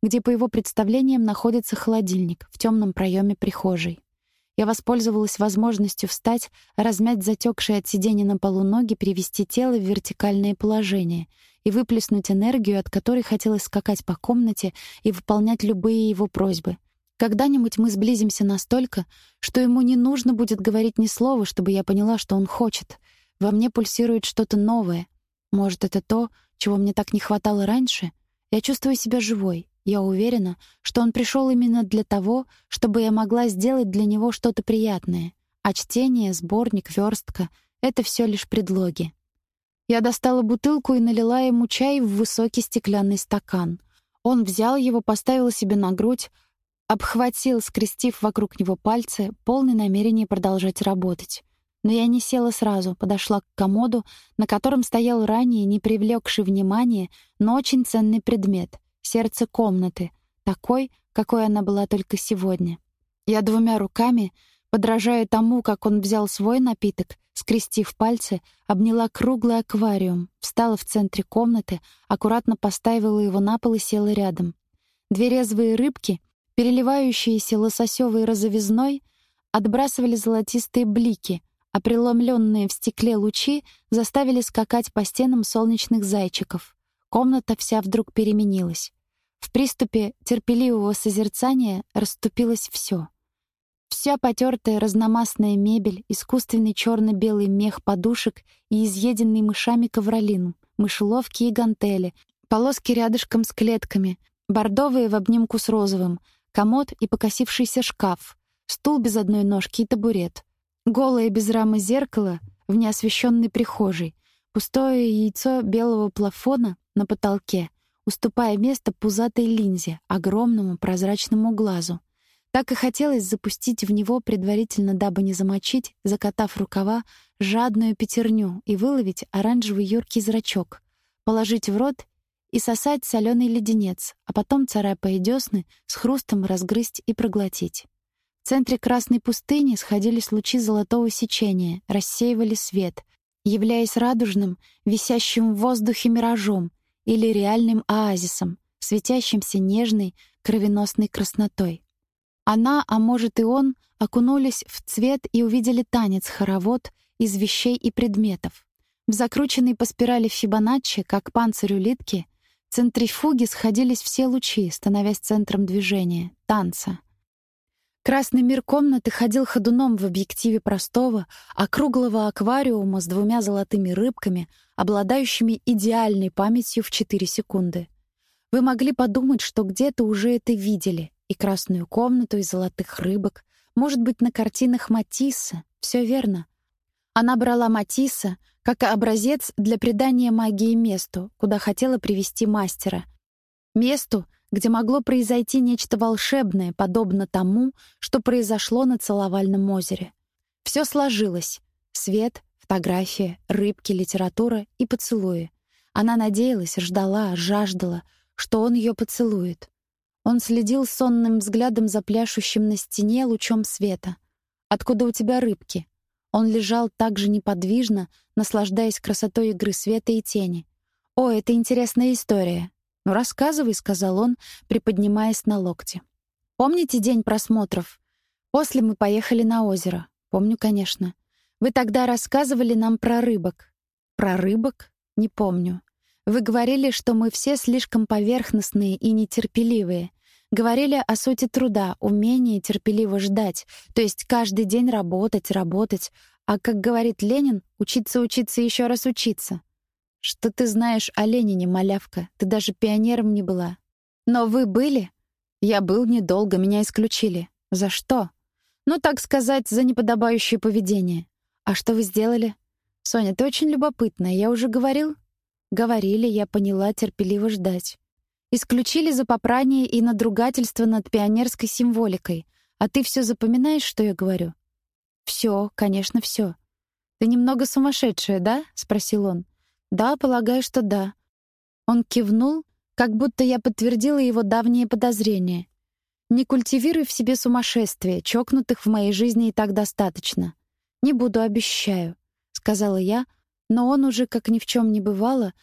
где по его представлениям находится холодильник в темном проеме прихожей. Я воспользовалась возможностью встать, размять затекшие от сидения на полу ноги, привести тело в вертикальное положение и выплеснуть энергию, от которой хотелось скакать по комнате и выполнять любые его просьбы. Когда-нибудь мы сблизимся настолько, что ему не нужно будет говорить ни слова, чтобы я поняла, что он хочет. Во мне пульсирует что-то новое, может, это то, чего мне так не хватало раньше? Я чувствую себя живой. Я уверена, что он пришел именно для того, чтобы я могла сделать для него что-то приятное. А чтение, сборник, верстка — это все лишь предлоги. Я достала бутылку и налила ему чай в высокий стеклянный стакан. Он взял его, поставил себе на грудь, обхватил, скрестив вокруг него пальцы, полный намерения продолжать работать. Но я не села сразу, подошла к комоду, на котором стоял ранее не привлекший внимания, но очень ценный предмет — сердце комнаты, такой, какой она была только сегодня. Я двумя руками, подражая тому, как он взял свой напиток, скрестив пальцы, обняла круглый аквариум, встала в центре комнаты, аккуратно поставила его на пол и села рядом. Две резвые рыбки, переливающиеся лососевой розовизной, отбрасывали золотистые блики, а преломленные в стекле лучи заставили скакать по стенам солнечных зайчиков. Комната вся вдруг переменилась. В приступе терпеливого созерцания расступилось все. Вся потертая разномастная мебель, искусственный черно белый мех подушек и изъеденный мышами ковролин, мышеловки и гантели, полоски рядышком с клетками, бордовые в обнимку с розовым, комод и покосившийся шкаф, стул без одной ножки и табурет — Голое без рамы зеркало в неосвещенной прихожей, пустое яйцо белого плафона на потолке, уступая место пузатой линзе, огромному прозрачному глазу. Так и хотелось запустить в него предварительно, дабы не замочить, закатав рукава, жадную пятерню и выловить оранжевый юркий зрачок, положить в рот и сосать соленый леденец, а потом, царапая десны, с хрустом разгрызть и проглотить. В центре Красной пустыни сходились лучи золотого сечения, рассеивали свет, являясь радужным, висящим в воздухе миражом или реальным оазисом, светящимся нежной, кровеносной краснотой. Она, а может и он, окунулись в цвет и увидели танец-хоровод из вещей и предметов. В закрученной по спирали Фибоначчи, как панцирь улитки, центрифуги сходились все лучи, становясь центром движения, танца — Красный мир комнаты ходил ходуном в объективе простого, округлого аквариума с двумя золотыми рыбками, обладающими идеальной памятью в 4 секунды. Вы могли подумать, что где-то уже это видели, и красную комнату, и золотых рыбок, может быть, на картинах Матисса. Все верно. Она брала Матисса как образец для придания магии месту, куда хотела привести мастера. Месту, где могло произойти нечто волшебное, подобно тому, что произошло на Целовальном озере. Все сложилось: свет, фотография, рыбки, литература и поцелуи. Она надеялась, ждала, жаждала, что он ее поцелует. Он следил сонным взглядом за пляшущим на стене лучом света. Откуда у тебя рыбки? Он лежал так же неподвижно, наслаждаясь красотой игры света и тени. О, это интересная история. «Ну, рассказывай», — сказал он, приподнимаясь на локте. «Помните день просмотров? После мы поехали на озеро. Помню, конечно. Вы тогда рассказывали нам про рыбок». «Про рыбок? Не помню. Вы говорили, что мы все слишком поверхностные и нетерпеливые. Говорили о сути труда, умении терпеливо ждать, то есть каждый день работать, работать, а, как говорит Ленин, учиться, учиться, еще раз учиться. Что ты знаешь о Ленине, малявка? Ты даже пионером не была. Но вы были? Я был недолго, меня исключили. За что? Ну, так сказать, за неподобающее поведение. А что вы сделали? Соня, ты очень любопытная. Я уже говорил? Говорили, я поняла, терпеливо ждать. Исключили за попрание и надругательство над пионерской символикой. А ты все запоминаешь, что я говорю? Все, конечно, все. Ты немного сумасшедшая, да? спросил он. Да, полагаю, что да. Он кивнул, как будто я подтвердила его давние подозрения. Не культивируй в себе сумасшествие, чокнутых в моей жизни и так достаточно. Не буду, обещаю, сказала я, но он уже, как ни в чем не бывало,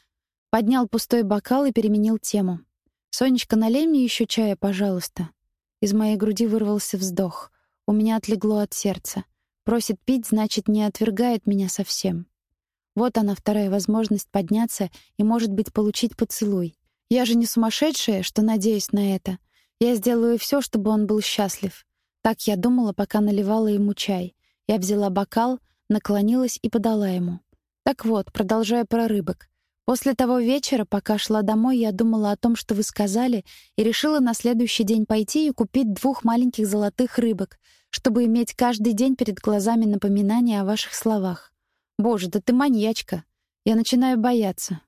поднял пустой бокал и переменил тему. Сонечка, налей мне еще чая, пожалуйста. Из моей груди вырвался вздох. У меня отлегло от сердца. Просит пить, значит, не отвергает меня совсем. Вот она, вторая возможность подняться и, может быть, получить поцелуй. Я же не сумасшедшая, что надеюсь на это. Я сделаю все, чтобы он был счастлив. Так я думала, пока наливала ему чай. Я взяла бокал, наклонилась и подала ему. Так вот, продолжая про рыбок. После того вечера, пока шла домой, я думала о том, что вы сказали, и решила на следующий день пойти и купить двух маленьких золотых рыбок, чтобы иметь каждый день перед глазами напоминание о ваших словах. Боже, да ты маньячка. Я начинаю бояться.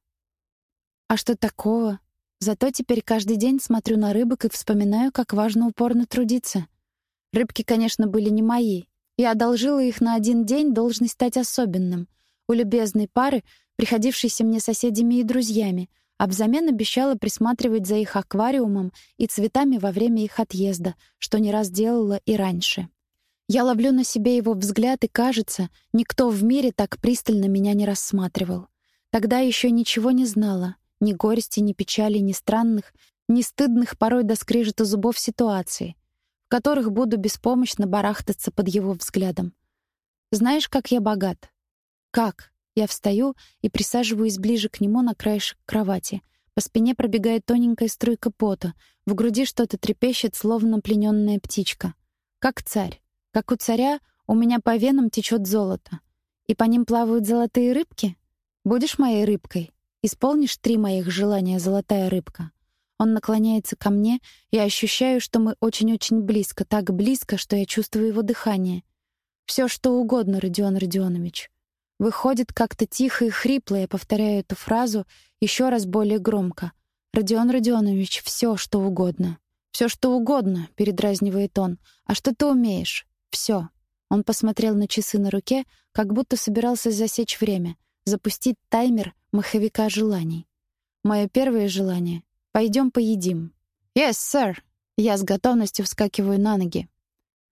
А что такого? Зато теперь каждый день смотрю на рыбок и вспоминаю, как важно упорно трудиться. Рыбки, конечно, были не мои. Я одолжила их на один день, должен стать особенным. У любезной пары, приходившейся мне соседями и друзьями, а взамен обещала присматривать за их аквариумом и цветами во время их отъезда, что не раз делала и раньше. Я ловлю на себе его взгляд, и, кажется, никто в мире так пристально меня не рассматривал. Тогда еще ничего не знала, ни горести, ни печали, ни странных, ни стыдных порой до скрежета зубов ситуаций, в которых буду беспомощно барахтаться под его взглядом. Знаешь, как я богат? Как? Я встаю и присаживаюсь ближе к нему на краешек кровати. По спине пробегает тоненькая струйка пота, в груди что-то трепещет, словно плененная птичка. Как царь. Как у царя у меня по венам течет золото. И по ним плавают золотые рыбки? Будешь моей рыбкой? Исполнишь три моих желания, золотая рыбка? Он наклоняется ко мне, и ощущаю, что мы очень-очень близко, так близко, что я чувствую его дыхание. Все, что угодно, Родион Родионович. Выходит как-то тихо и хрипло, я повторяю эту фразу еще раз более громко. Родион Родионович, все, что угодно. Все, что угодно, передразнивает он. А что ты умеешь? Все. Он посмотрел на часы на руке, как будто собирался засечь время, запустить таймер маховика желаний. Мое первое желание — пойдем поедим. «Yes, sir!» Я с готовностью вскакиваю на ноги.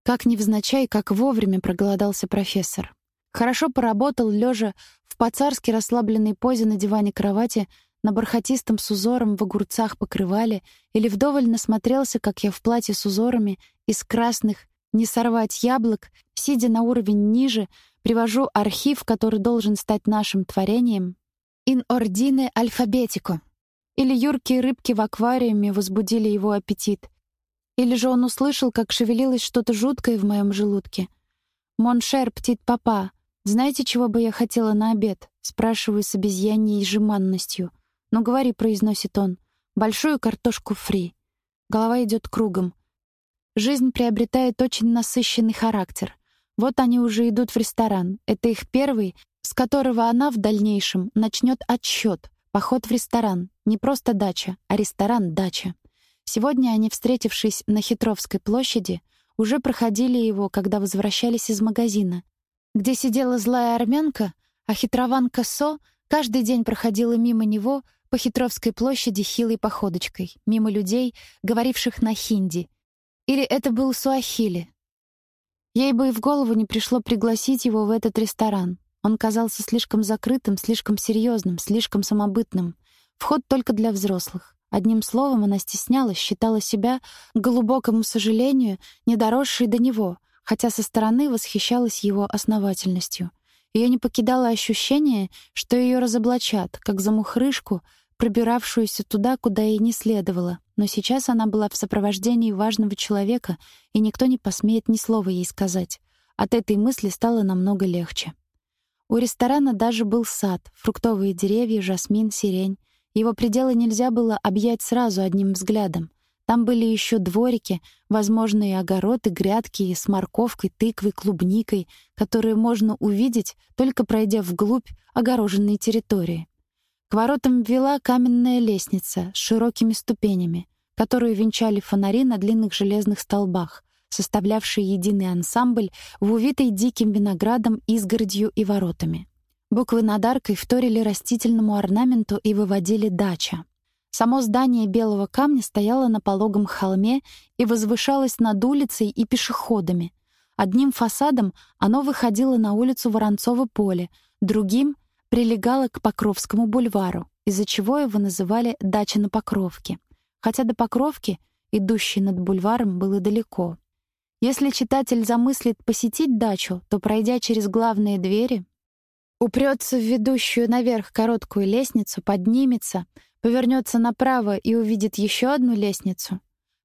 Как невзначай, как вовремя проголодался профессор. Хорошо поработал, лежа в по-царски расслабленной позе на диване кровати, на бархатистом с узором в огурцах покрывале, или вдоволь насмотрелся, как я в платье с узорами из красных не сорвать яблок, сидя на уровень ниже, привожу архив, который должен стать нашим творением, in ordine alphabetico. Или юркие рыбки в аквариуме возбудили его аппетит. Или же он услышал, как шевелилось что-то жуткое в моем желудке. «Mon cher, petit papa, знаете, чего бы я хотела на обед?» Спрашиваю с обезьяньей жеманностью. «Ну, говори», — произносит он. «Большую картошку фри». Голова идет кругом. Жизнь приобретает очень насыщенный характер. Вот они уже идут в ресторан. Это их первый, с которого она в дальнейшем начнет отсчет. Поход в ресторан. Не просто дача, а ресторан-дача. Сегодня они, встретившись на Хитровской площади, уже проходили его, когда возвращались из магазина, где сидела злая армянка, а хитрованка Со каждый день проходила мимо него по Хитровской площади хилой походочкой, мимо людей, говоривших на хинди — или это был суахили? Ей бы и в голову не пришло пригласить его в этот ресторан. Он казался слишком закрытым, слишком серьезным, слишком самобытным. Вход только для взрослых. Одним словом, она стеснялась, считала себя, к глубокому сожалению, недоросшей до него, хотя со стороны восхищалась его основательностью. Ее не покидало ощущение, что ее разоблачат, как замухрышку, пробиравшуюся туда, куда ей не следовало. Но сейчас она была в сопровождении важного человека, и никто не посмеет ни слова ей сказать. От этой мысли стало намного легче. У ресторана даже был сад, фруктовые деревья, жасмин, сирень. Его пределы нельзя было объять сразу одним взглядом. Там были еще дворики, возможные огороды, грядки с морковкой, тыквой, клубникой, которые можно увидеть, только пройдя вглубь огороженной территории. К воротам вела каменная лестница с широкими ступенями, которую венчали фонари на длинных железных столбах, составлявшие единый ансамбль в увитой диким виноградом, изгородью и воротами. Буквы над аркой вторили растительному орнаменту и выводили дача. Само здание белого камня стояло на пологом холме и возвышалось над улицей и пешеходами. Одним фасадом оно выходило на улицу Воронцово поле, другим — прилегала к Покровскому бульвару, из-за чего его называли «дача на Покровке», хотя до Покровки, идущей над бульваром, было далеко. Если читатель замыслит посетить дачу, то, пройдя через главные двери, упрется в ведущую наверх короткую лестницу, поднимется, повернется направо и увидит еще одну лестницу,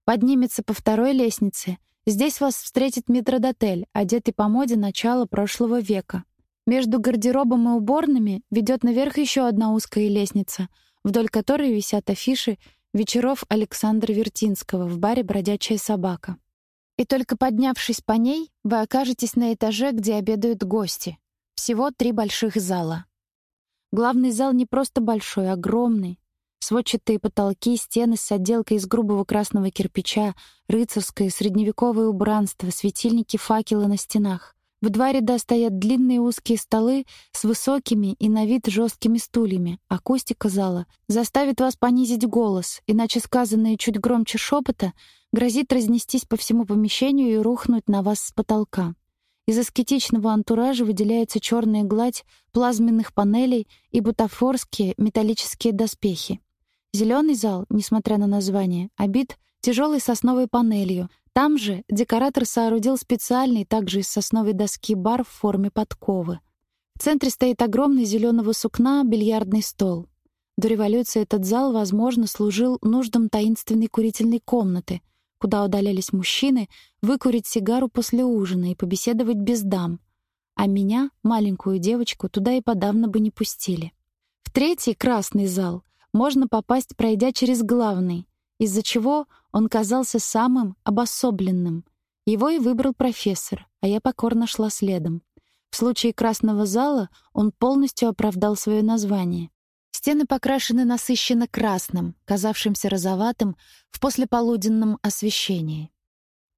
поднимется по второй лестнице. Здесь вас встретит метрдотель, одетый по моде начала прошлого века. Между гардеробом и уборными ведет наверх еще одна узкая лестница, вдоль которой висят афиши вечеров Александра Вертинского в баре «Бродячая собака». И только поднявшись по ней, вы окажетесь на этаже, где обедают гости. Всего три больших зала. Главный зал не просто большой, а огромный. Сводчатые потолки, стены с отделкой из грубого красного кирпича, рыцарское средневековое убранство, светильники, факелы на стенах — В два ряда стоят длинные узкие столы с высокими и на вид жесткими стульями. Акустика зала заставит вас понизить голос, иначе сказанное чуть громче шепота грозит разнестись по всему помещению и рухнуть на вас с потолка. Из аскетичного антуража выделяется черная гладь плазменных панелей и бутафорские металлические доспехи. Зеленый зал, несмотря на название, обит тяжелой сосновой панелью. Там же декоратор соорудил специальный, также из сосновой доски, бар в форме подковы. В центре стоит огромный зеленого сукна бильярдный стол. До революции этот зал, возможно, служил нуждам таинственной курительной комнаты, куда удалялись мужчины выкурить сигару после ужина и побеседовать без дам. А меня, маленькую девочку, туда и подавно бы не пустили. В третий красный зал можно попасть, пройдя через главный, из-за чего он казался самым обособленным. Его и выбрал профессор, а я покорно шла следом. В случае красного зала он полностью оправдал свое название. Стены покрашены насыщенно красным, казавшимся розоватым в послеполуденном освещении.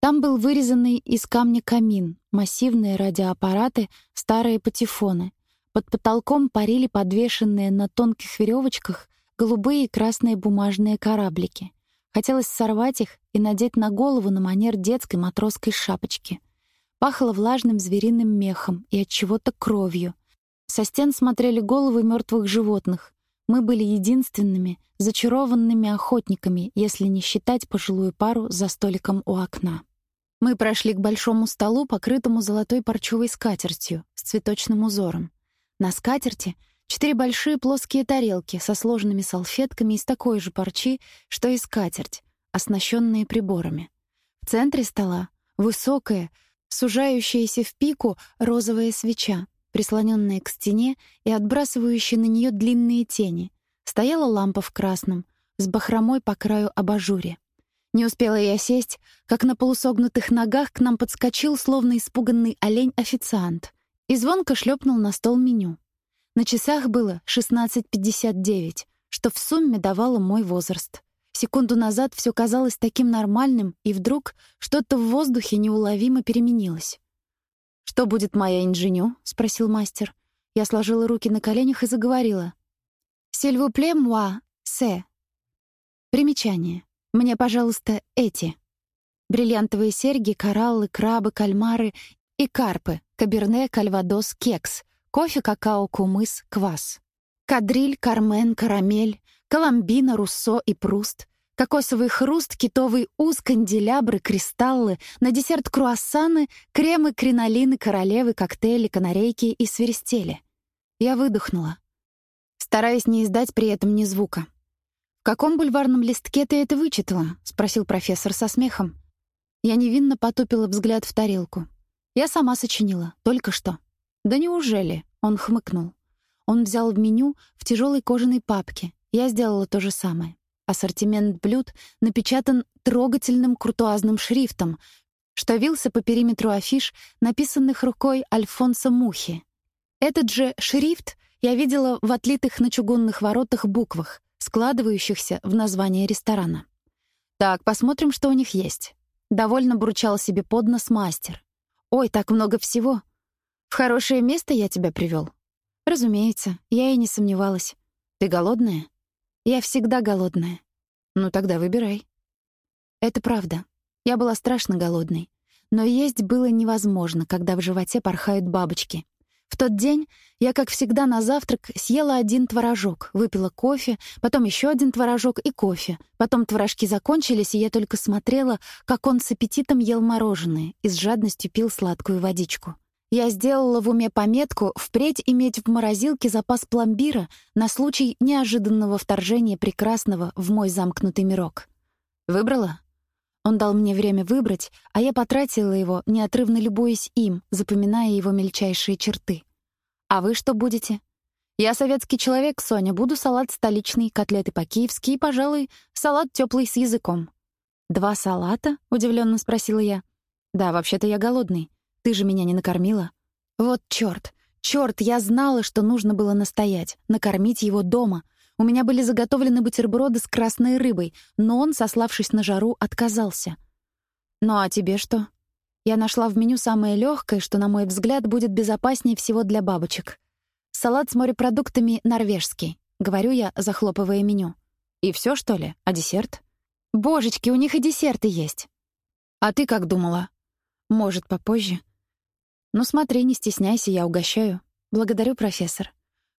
Там был вырезанный из камня камин, массивные радиоаппараты, старые патефоны. Под потолком парили подвешенные на тонких веревочках голубые и красные бумажные кораблики. Хотелось сорвать их и надеть на голову на манер детской матросской шапочки. Пахло влажным звериным мехом и от чего-то кровью. Со стен смотрели головы мертвых животных. Мы были единственными зачарованными охотниками, если не считать пожилую пару за столиком у окна. Мы прошли к большому столу, покрытому золотой парчевой скатертью с цветочным узором. На скатерти Четыре большие плоские тарелки со сложенными салфетками из такой же парчи, что и скатерть, оснащенные приборами. В центре стола высокая, сужающаяся в пику розовая свеча, прислоненная к стене и отбрасывающая на нее длинные тени. Стояла лампа в красном, с бахромой по краю абажуре. Не успела я сесть, как на полусогнутых ногах к нам подскочил, словно испуганный олень-официант, и звонко шлепнул на стол меню. На часах было 16.59, что в сумме давало мой возраст. Секунду назад все казалось таким нормальным, и вдруг что-то в воздухе неуловимо переменилось. «Что будет моя инженю?» — спросил мастер. Я сложила руки на коленях и заговорила. «S'il vous plaît, moi, c'est...» Примечание. «Мне, пожалуйста, эти». Бриллиантовые серьги, кораллы, крабы, кальмары и карпы, каберне, кальвадос, кекс — Кофе, какао, кумыс, квас. Кадриль, кармен, карамель, коломбина, руссо и пруст. Кокосовый хруст, китовый уз, канделябры, кристаллы, на десерт круассаны, кремы, кринолины, королевы, коктейли, канарейки и свиристели. Я выдохнула, стараясь не издать при этом ни звука. «В каком бульварном листке ты это вычитала?» — спросил профессор со смехом. Я невинно потупила взгляд в тарелку. Я сама сочинила, только что. «Да неужели?» — он хмыкнул. Он взял в меню в тяжелой кожаной папке. Я сделала то же самое. Ассортимент блюд напечатан трогательным куртуазным шрифтом, что вился по периметру афиш, написанных рукой Альфонса Мухи. Этот же шрифт я видела в отлитых на чугунных воротах буквах, складывающихся в название ресторана. «Так, посмотрим, что у них есть». Довольно бурчал себе под нос мастер. «Ой, так много всего!» Хорошее место я тебя привел. Разумеется, я и не сомневалась. Ты голодная? Я всегда голодная. Ну тогда выбирай. Это правда. Я была страшно голодной. Но есть было невозможно, когда в животе порхают бабочки. В тот день я, как всегда, на завтрак съела один творожок, выпила кофе, потом еще один творожок и кофе. Потом творожки закончились, и я только смотрела, как он с аппетитом ел мороженое и с жадностью пил сладкую водичку. Я сделала в уме пометку впредь иметь в морозилке запас пломбира на случай неожиданного вторжения прекрасного в мой замкнутый мирок. Выбрала? Он дал мне время выбрать, а я потратила его, неотрывно любуясь им, запоминая его мельчайшие черты. А вы что будете? Я советский человек, Соня, буду салат столичный, котлеты по-киевски и, пожалуй, салат теплый с языком. Два салата? удивленно спросила я. Да, вообще-то я голодный. Ты же меня не накормила. Вот чёрт. Чёрт, я знала, что нужно было настоять, накормить его дома. У меня были заготовлены бутерброды с красной рыбой, но он, сославшись на жару, отказался. «Ну а тебе что?» Я нашла в меню самое легкое, что, на мой взгляд, будет безопаснее всего для бабочек. Салат с морепродуктами норвежский, говорю я, захлопывая меню. И все, что ли? А десерт? Божечки, у них и десерты есть. А ты как думала? Может, попозже. Ну смотри, не стесняйся, я угощаю. Благодарю, профессор.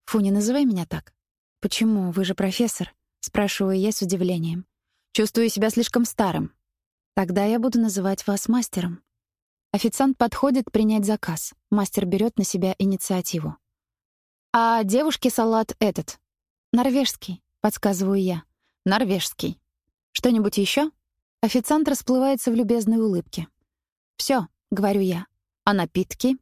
Фу, не называй меня так. Почему? Вы же профессор, спрашиваю я с удивлением. Чувствую себя слишком старым. Тогда я буду называть вас мастером. Официант подходит принять заказ. Мастер берет на себя инициативу. А девушке салат этот. Норвежский, подсказываю я. Норвежский. Что-нибудь еще? Официант расплывается в любезной улыбке. Все, говорю я. А напитки?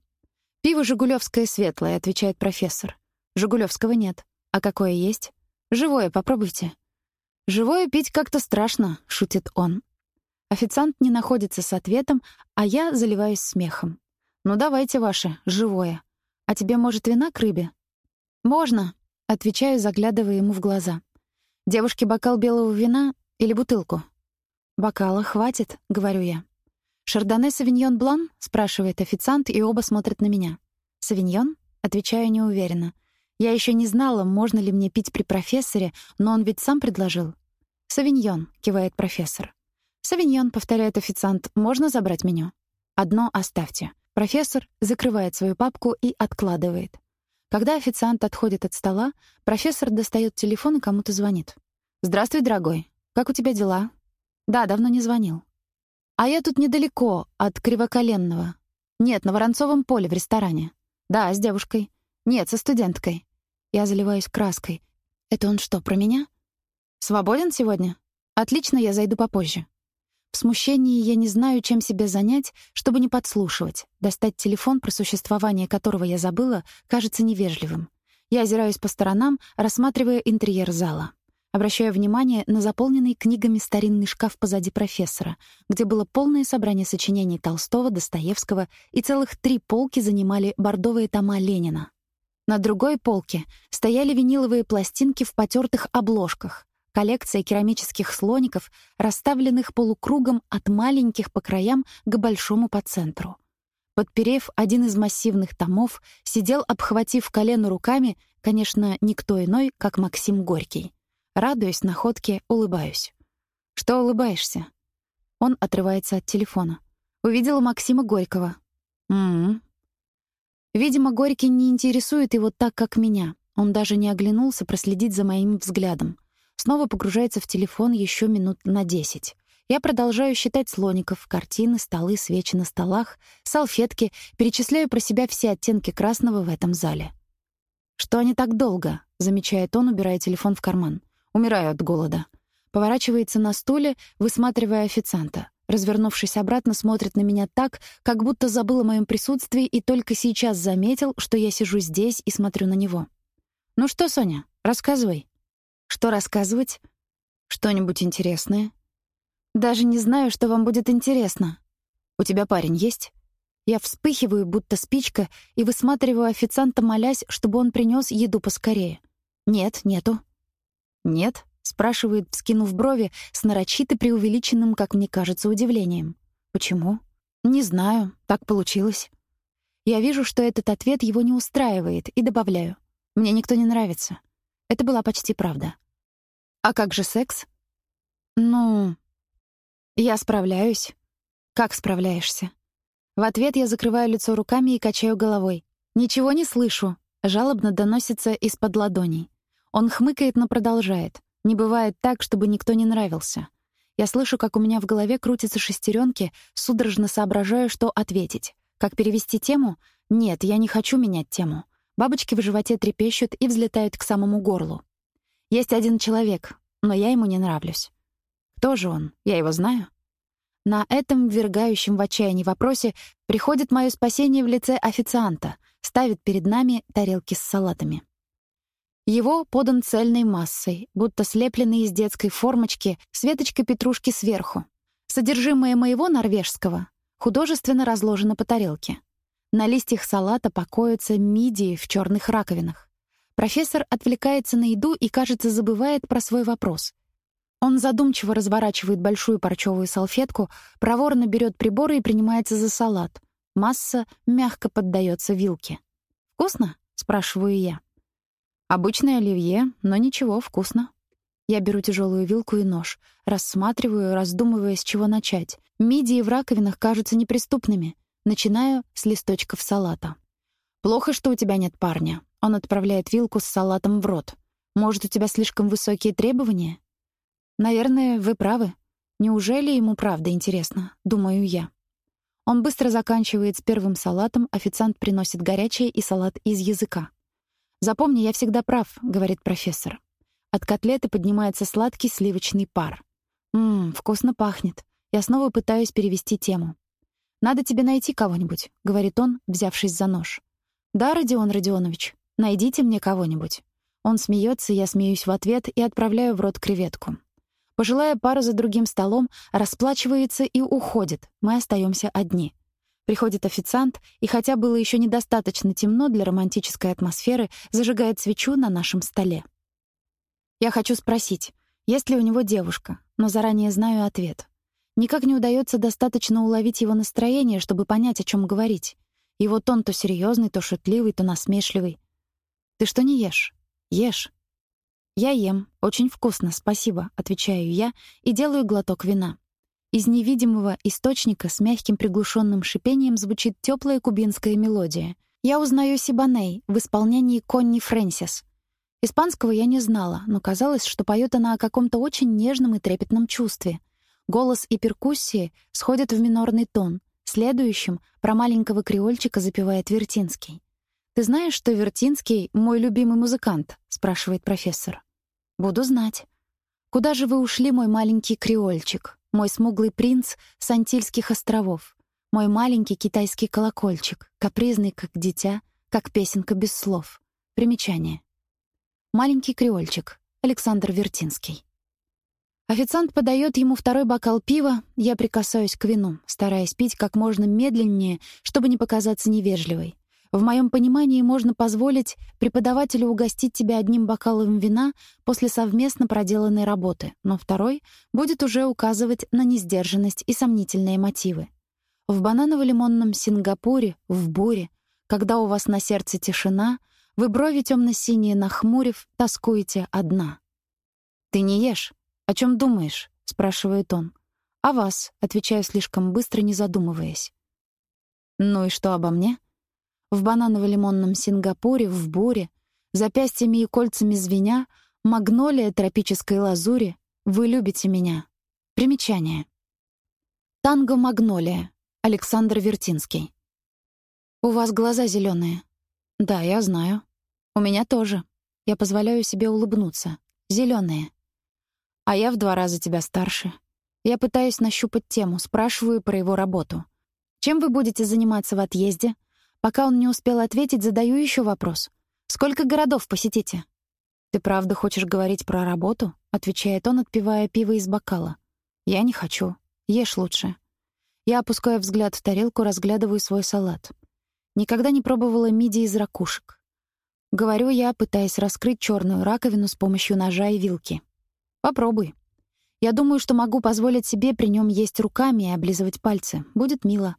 Пиво Жигулевское светлое, отвечает профессор. Жигулевского нет. А какое есть? Живое, попробуйте. Живое пить как-то страшно, шутит он. Официант не находится с ответом, а я заливаюсь смехом. Ну давайте ваше, живое. А тебе, может, вина к рыбе? Можно, отвечаю, заглядывая ему в глаза. Девушке бокал белого вина или бутылку? Бокала хватит, говорю я. «Шардоне Савиньон Блан?» — спрашивает официант, и оба смотрят на меня. «Савиньон?» — отвечаю неуверенно. Я еще не знала, можно ли мне пить при профессоре, но он ведь сам предложил. «Савиньон», — кивает профессор. «Савиньон», — повторяет официант, — «можно забрать меню?» «Одно оставьте». Профессор закрывает свою папку и откладывает. Когда официант отходит от стола, профессор достает телефон и кому-то звонит. «Здравствуй, дорогой. Как у тебя дела?» «Да, давно не звонил». «А я тут недалеко, от Кривоколенного. Нет, на Воронцовом поле в ресторане. Да, с девушкой. Нет, со студенткой». Я заливаюсь краской. «Это он что, про меня?» «Свободен сегодня?» «Отлично, я зайду попозже». В смущении я не знаю, чем себя занять, чтобы не подслушивать. Достать телефон, про существование которого я забыла, кажется невежливым. Я озираюсь по сторонам, рассматривая интерьер зала. Обращаю внимание на заполненный книгами старинный шкаф позади профессора, где было полное собрание сочинений Толстого, Достоевского, и целых три полки занимали бордовые тома Ленина. На другой полке стояли виниловые пластинки в потертых обложках, коллекция керамических слоников, расставленных полукругом от маленьких по краям к большому по центру. Подперев один из массивных томов, сидел, обхватив колено руками, конечно, никто иной, как Максим Горький. Радуюсь находке, улыбаюсь. «Что улыбаешься?» Он отрывается от телефона. Увидела Максима Горького. «М-м-м». Видимо, Горький не интересует его так, как меня. Он даже не оглянулся проследить за моим взглядом. Снова погружается в телефон еще минут на десять. Я продолжаю считать слоников, картины, столы, свечи на столах, салфетки, перечисляю про себя все оттенки красного в этом зале. «Что они так долго?» — замечает он, убирая телефон в карман. Умираю от голода. Поворачивается на стуле, высматривая официанта. Развернувшись обратно, смотрит на меня так, как будто забыл о моем присутствии и только сейчас заметил, что я сижу здесь и смотрю на него. «Ну что, Соня, рассказывай». «Что рассказывать?» «Что-нибудь интересное?» «Даже не знаю, что вам будет интересно. У тебя парень есть?» Я вспыхиваю, будто спичка, и высматриваю официанта, молясь, чтобы он принес еду поскорее. «Нет, нету». «Нет?» — спрашивает, вскинув брови, с нарочито преувеличенным, как мне кажется, удивлением. «Почему?» «Не знаю. Так получилось». Я вижу, что этот ответ его не устраивает, и добавляю. «Мне никто не нравится». Это была почти правда. «А как же секс?» «Ну...» «Я справляюсь». «Как справляешься?» В ответ я закрываю лицо руками и качаю головой. «Ничего не слышу», — жалобно доносится из-под ладоней. Он хмыкает, но продолжает. Не бывает так, чтобы никто не нравился. Я слышу, как у меня в голове крутятся шестеренки, судорожно соображаю, что ответить. Как перевести тему? Нет, я не хочу менять тему. Бабочки в животе трепещут и взлетают к самому горлу. Есть один человек, но я ему не нравлюсь. Кто же он? Я его знаю? На этом ввергающем в отчаяние вопросе приходит мое спасение в лице официанта, ставит перед нами тарелки с салатами. Его подан цельной массой, будто слепленный из детской формочки с веточкой петрушки сверху. Содержимое моего норвежского художественно разложено по тарелке. На листьях салата покоятся мидии в черных раковинах. Профессор отвлекается на еду и, кажется, забывает про свой вопрос. Он задумчиво разворачивает большую парчевую салфетку, проворно берет приборы и принимается за салат. Масса мягко поддается вилке. «Вкусно?» — спрашиваю я. «Обычное оливье, но ничего, вкусно». Я беру тяжелую вилку и нож, рассматриваю, раздумывая, с чего начать. Мидии в раковинах кажутся неприступными. Начинаю с листочков салата. «Плохо, что у тебя нет парня». Он отправляет вилку с салатом в рот. «Может, у тебя слишком высокие требования?» «Наверное, вы правы. Неужели ему правда интересно?» — думаю я. Он быстро заканчивает с первым салатом, официант приносит горячее и салат из языка. «Запомни, я всегда прав», — говорит профессор. От котлеты поднимается сладкий сливочный пар. «Ммм, вкусно пахнет». Я снова пытаюсь перевести тему. «Надо тебе найти кого-нибудь», — говорит он, взявшись за нож. «Да, Родион Родионович, найдите мне кого-нибудь». Он смеется, я смеюсь в ответ и отправляю в рот креветку. Пожилая пара за другим столом расплачивается и уходит. Мы остаемся одни. Приходит официант, и хотя было еще недостаточно темно для романтической атмосферы, зажигает свечу на нашем столе. Я хочу спросить, есть ли у него девушка, но заранее знаю ответ. Никак не удается достаточно уловить его настроение, чтобы понять, о чем говорить. Его тон то серьезный, то шутливый, то насмешливый. «Ты что не ешь?» «Ешь». «Я ем. Очень вкусно, спасибо», — отвечаю я и делаю глоток вина. Из невидимого источника с мягким приглушенным шипением звучит теплая кубинская мелодия. Я узнаю Сибаней в исполнении Конни Фрэнсис. Испанского я не знала, но казалось, что поет она о каком-то очень нежном и трепетном чувстве. Голос и перкуссии сходят в минорный тон. Следующим про маленького креольчика запевает Вертинский. «Ты знаешь, что Вертинский — мой любимый музыкант?» — спрашивает профессор. «Буду знать». «Куда же вы ушли, мой маленький креольчик, мой смуглый принц с Антильских островов, мой маленький китайский колокольчик, капризный, как дитя, как песенка без слов?» Примечание. Маленький креольчик. Александр Вертинский. Официант подает ему второй бокал пива, я прикасаюсь к вину, стараясь пить как можно медленнее, чтобы не показаться невежливой. В моем понимании можно позволить преподавателю угостить тебя одним бокалом вина после совместно проделанной работы, но второй будет уже указывать на несдержанность и сомнительные мотивы. В бананово-лимонном Сингапуре, в буре, когда у вас на сердце тишина, вы брови темно-синие нахмурив, тоскуете одна. «Ты не ешь. О чем думаешь?» — спрашивает он. «О вас», — отвечаю слишком быстро, не задумываясь. «Ну и что обо мне?» В бананово-лимонном Сингапуре, в буре, запястьями и кольцами звеня, магнолия тропической лазури, вы любите меня. Примечание. Танго «Магнолия», Александр Вертинский. У вас глаза зеленые. Да, я знаю. У меня тоже. Я позволяю себе улыбнуться. Зеленые. А я в два раза тебя старше. Я пытаюсь нащупать тему, спрашиваю про его работу. Чем вы будете заниматься в отъезде? Пока он не успел ответить, задаю еще вопрос. «Сколько городов посетите?» «Ты правда хочешь говорить про работу?» — отвечает он, отпивая пиво из бокала. «Я не хочу. Ешь лучше». Я опускаю взгляд в тарелку, разглядываю свой салат. Никогда не пробовала мидии из ракушек. Говорю я, пытаясь раскрыть черную раковину с помощью ножа и вилки. «Попробуй. Я думаю, что могу позволить себе при нем есть руками и облизывать пальцы. Будет мило».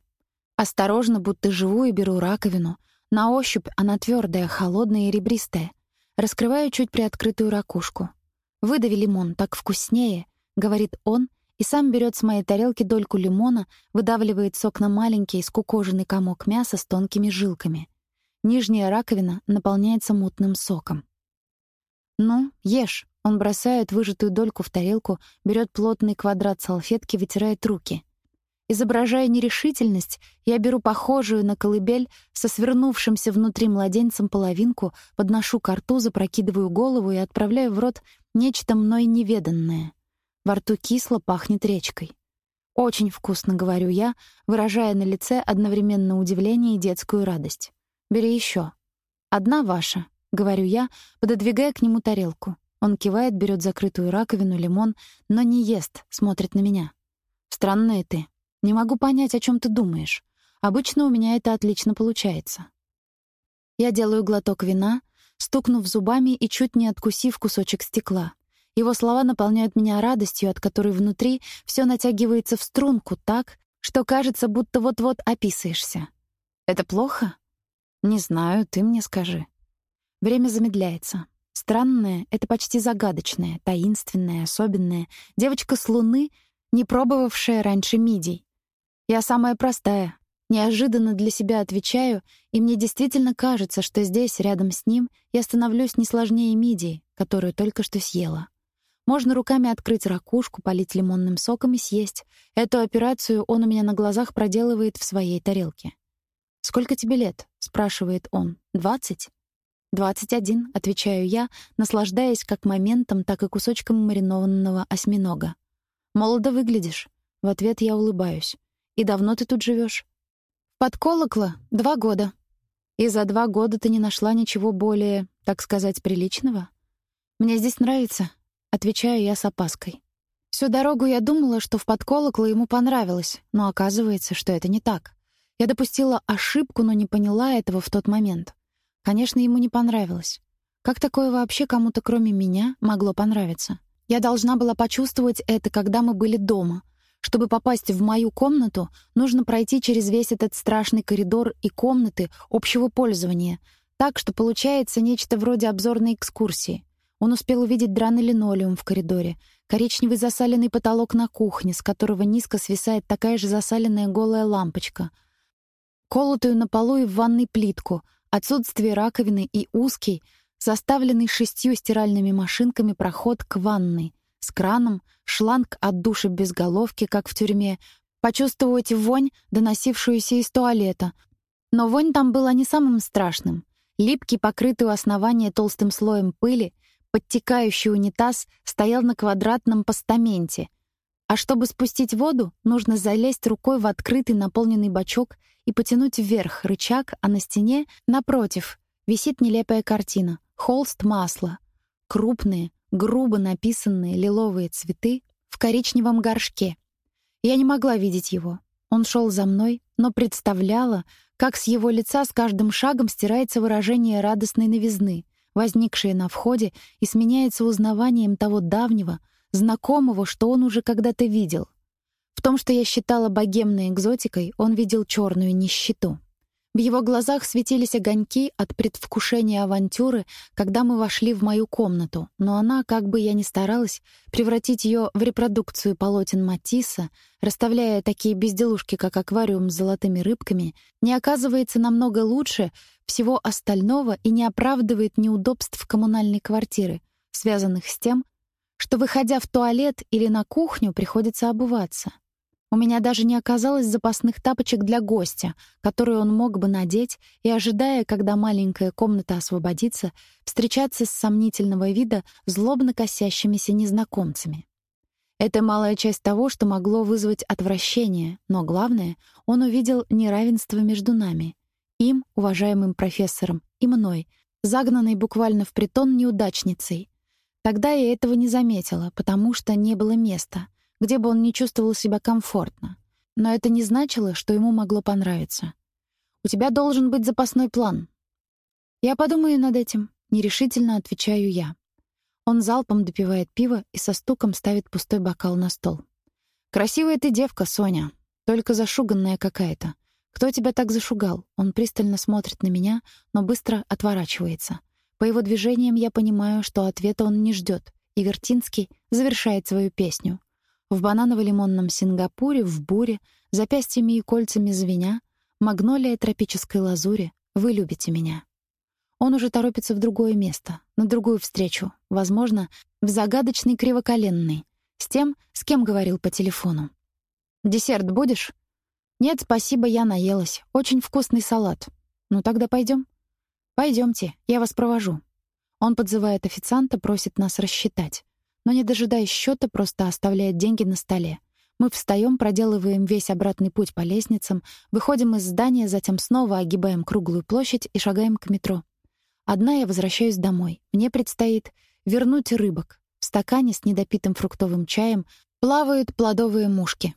Осторожно, будто живую, беру раковину. На ощупь она твердая, холодная и ребристая. Раскрываю чуть приоткрытую ракушку. «Выдави лимон, так вкуснее», — говорит он, и сам берет с моей тарелки дольку лимона, выдавливает сок на маленький скукоженный комок мяса с тонкими жилками. Нижняя раковина наполняется мутным соком. «Ну, ешь». Он бросает выжатую дольку в тарелку, берет плотный квадрат салфетки, вытирает руки — Изображая нерешительность, я беру похожую на колыбель со свернувшимся внутри младенцем половинку, подношу к рту, запрокидываю голову и отправляю в рот нечто мной неведанное. Во рту кисло пахнет речкой. «Очень вкусно», — говорю я, выражая на лице одновременно удивление и детскую радость. «Бери еще. «Одна ваша», — говорю я, пододвигая к нему тарелку. Он кивает, берет закрытую раковину, лимон, но не ест, смотрит на меня. «Странная ты», не могу понять, о чем ты думаешь. Обычно у меня это отлично получается. Я делаю глоток вина, стукнув зубами и чуть не откусив кусочек стекла. Его слова наполняют меня радостью, от которой внутри все натягивается в струнку так, что кажется, будто вот-вот описаешься. Это плохо? Не знаю, ты мне скажи. Время замедляется. Странное — это почти загадочное, таинственное, особенное. Девочка с Луны, не пробовавшая раньше мидий. Я самая простая. Неожиданно для себя отвечаю, и мне действительно кажется, что здесь, рядом с ним, я становлюсь не сложнее мидии, которую только что съела. Можно руками открыть ракушку, полить лимонным соком и съесть. Эту операцию он у меня на глазах проделывает в своей тарелке. «Сколько тебе лет?» — спрашивает он. «Двадцать?» «Двадцать один», — отвечаю я, наслаждаясь как моментом, так и кусочком маринованного осьминога. «Молодо выглядишь». В ответ я улыбаюсь. «И давно ты тут живешь? «Под колокла два года». «И за два года ты не нашла ничего более, так сказать, приличного?» «Мне здесь нравится», — отвечаю я с опаской. Всю дорогу я думала, что в подколокло ему понравилось, но оказывается, что это не так. Я допустила ошибку, но не поняла этого в тот момент. Конечно, ему не понравилось. Как такое вообще кому-то, кроме меня, могло понравиться? Я должна была почувствовать это, когда мы были дома. Чтобы попасть в мою комнату, нужно пройти через весь этот страшный коридор и комнаты общего пользования, так что получается нечто вроде обзорной экскурсии. Он успел увидеть драный линолеум в коридоре, коричневый засаленный потолок на кухне, с которого низко свисает такая же засаленная голая лампочка — колотую на полу и в ванной плитку, отсутствие раковины и узкий, заставленный шестью стиральными машинками проход к ванной, с краном, шланг от душа без головки, как в тюрьме, почувствовать вонь, доносившуюся из туалета. Но вонь там была не самым страшным. Липкий, покрытый у основания толстым слоем пыли, подтекающий унитаз стоял на квадратном постаменте. А чтобы спустить воду, нужно залезть рукой в открытый наполненный бачок и потянуть вверх рычаг, а на стене, напротив, висит нелепая картина — холст масла. Крупные, грубо написанные лиловые цветы в коричневом горшке. Я не могла видеть его. Он шел за мной, но представляла, как с его лица с каждым шагом стирается выражение радостной новизны, возникшее на входе и сменяется узнаванием того давнего, знакомого, что он уже когда-то видел. В том, что я считала богемной экзотикой, он видел черную нищету. В его глазах светились огоньки от предвкушения авантюры, когда мы вошли в мою комнату, но она, как бы я ни старалась, превратить ее в репродукцию полотен Матисса, расставляя такие безделушки, как аквариум с золотыми рыбками, не оказывается намного лучше всего остального и не оправдывает неудобств коммунальной квартиры, связанных с тем, что, выходя в туалет или на кухню, приходится обуваться. У меня даже не оказалось запасных тапочек для гостя, которые он мог бы надеть, и, ожидая, когда маленькая комната освободится, встречаться с сомнительного вида злобно косящимися незнакомцами. Это малая часть того, что могло вызвать отвращение, но главное, он увидел неравенство между нами, им, уважаемым профессором, и мной, загнанной буквально в притон неудачницей. Тогда я этого не заметила, потому что не было места — где бы он не чувствовал себя комфортно. Но это не значило, что ему могло понравиться. «У тебя должен быть запасной план». «Я подумаю над этим», — нерешительно отвечаю я. Он залпом допивает пиво и со стуком ставит пустой бокал на стол. «Красивая ты девка, Соня, только зашуганная какая-то. Кто тебя так зашугал?» Он пристально смотрит на меня, но быстро отворачивается. По его движениям я понимаю, что ответа он не ждет, и Вертинский завершает свою песню. В бананово-лимонном Сингапуре, в буре, запястьями и кольцами звеня, магнолия тропической лазури, вы любите меня. Он уже торопится в другое место, на другую встречу, возможно, в загадочный кривоколенный, с тем, с кем говорил по телефону. «Десерт будешь?» «Нет, спасибо, я наелась. Очень вкусный салат». «Ну тогда пойдем. Пойдемте, я вас провожу». Он подзывает официанта, просит нас рассчитать но, не дожидаясь счета, просто оставляет деньги на столе. Мы встаем, проделываем весь обратный путь по лестницам, выходим из здания, затем снова огибаем круглую площадь и шагаем к метро. Одна я возвращаюсь домой. Мне предстоит вернуть рыбок. В стакане с недопитым фруктовым чаем плавают плодовые мушки.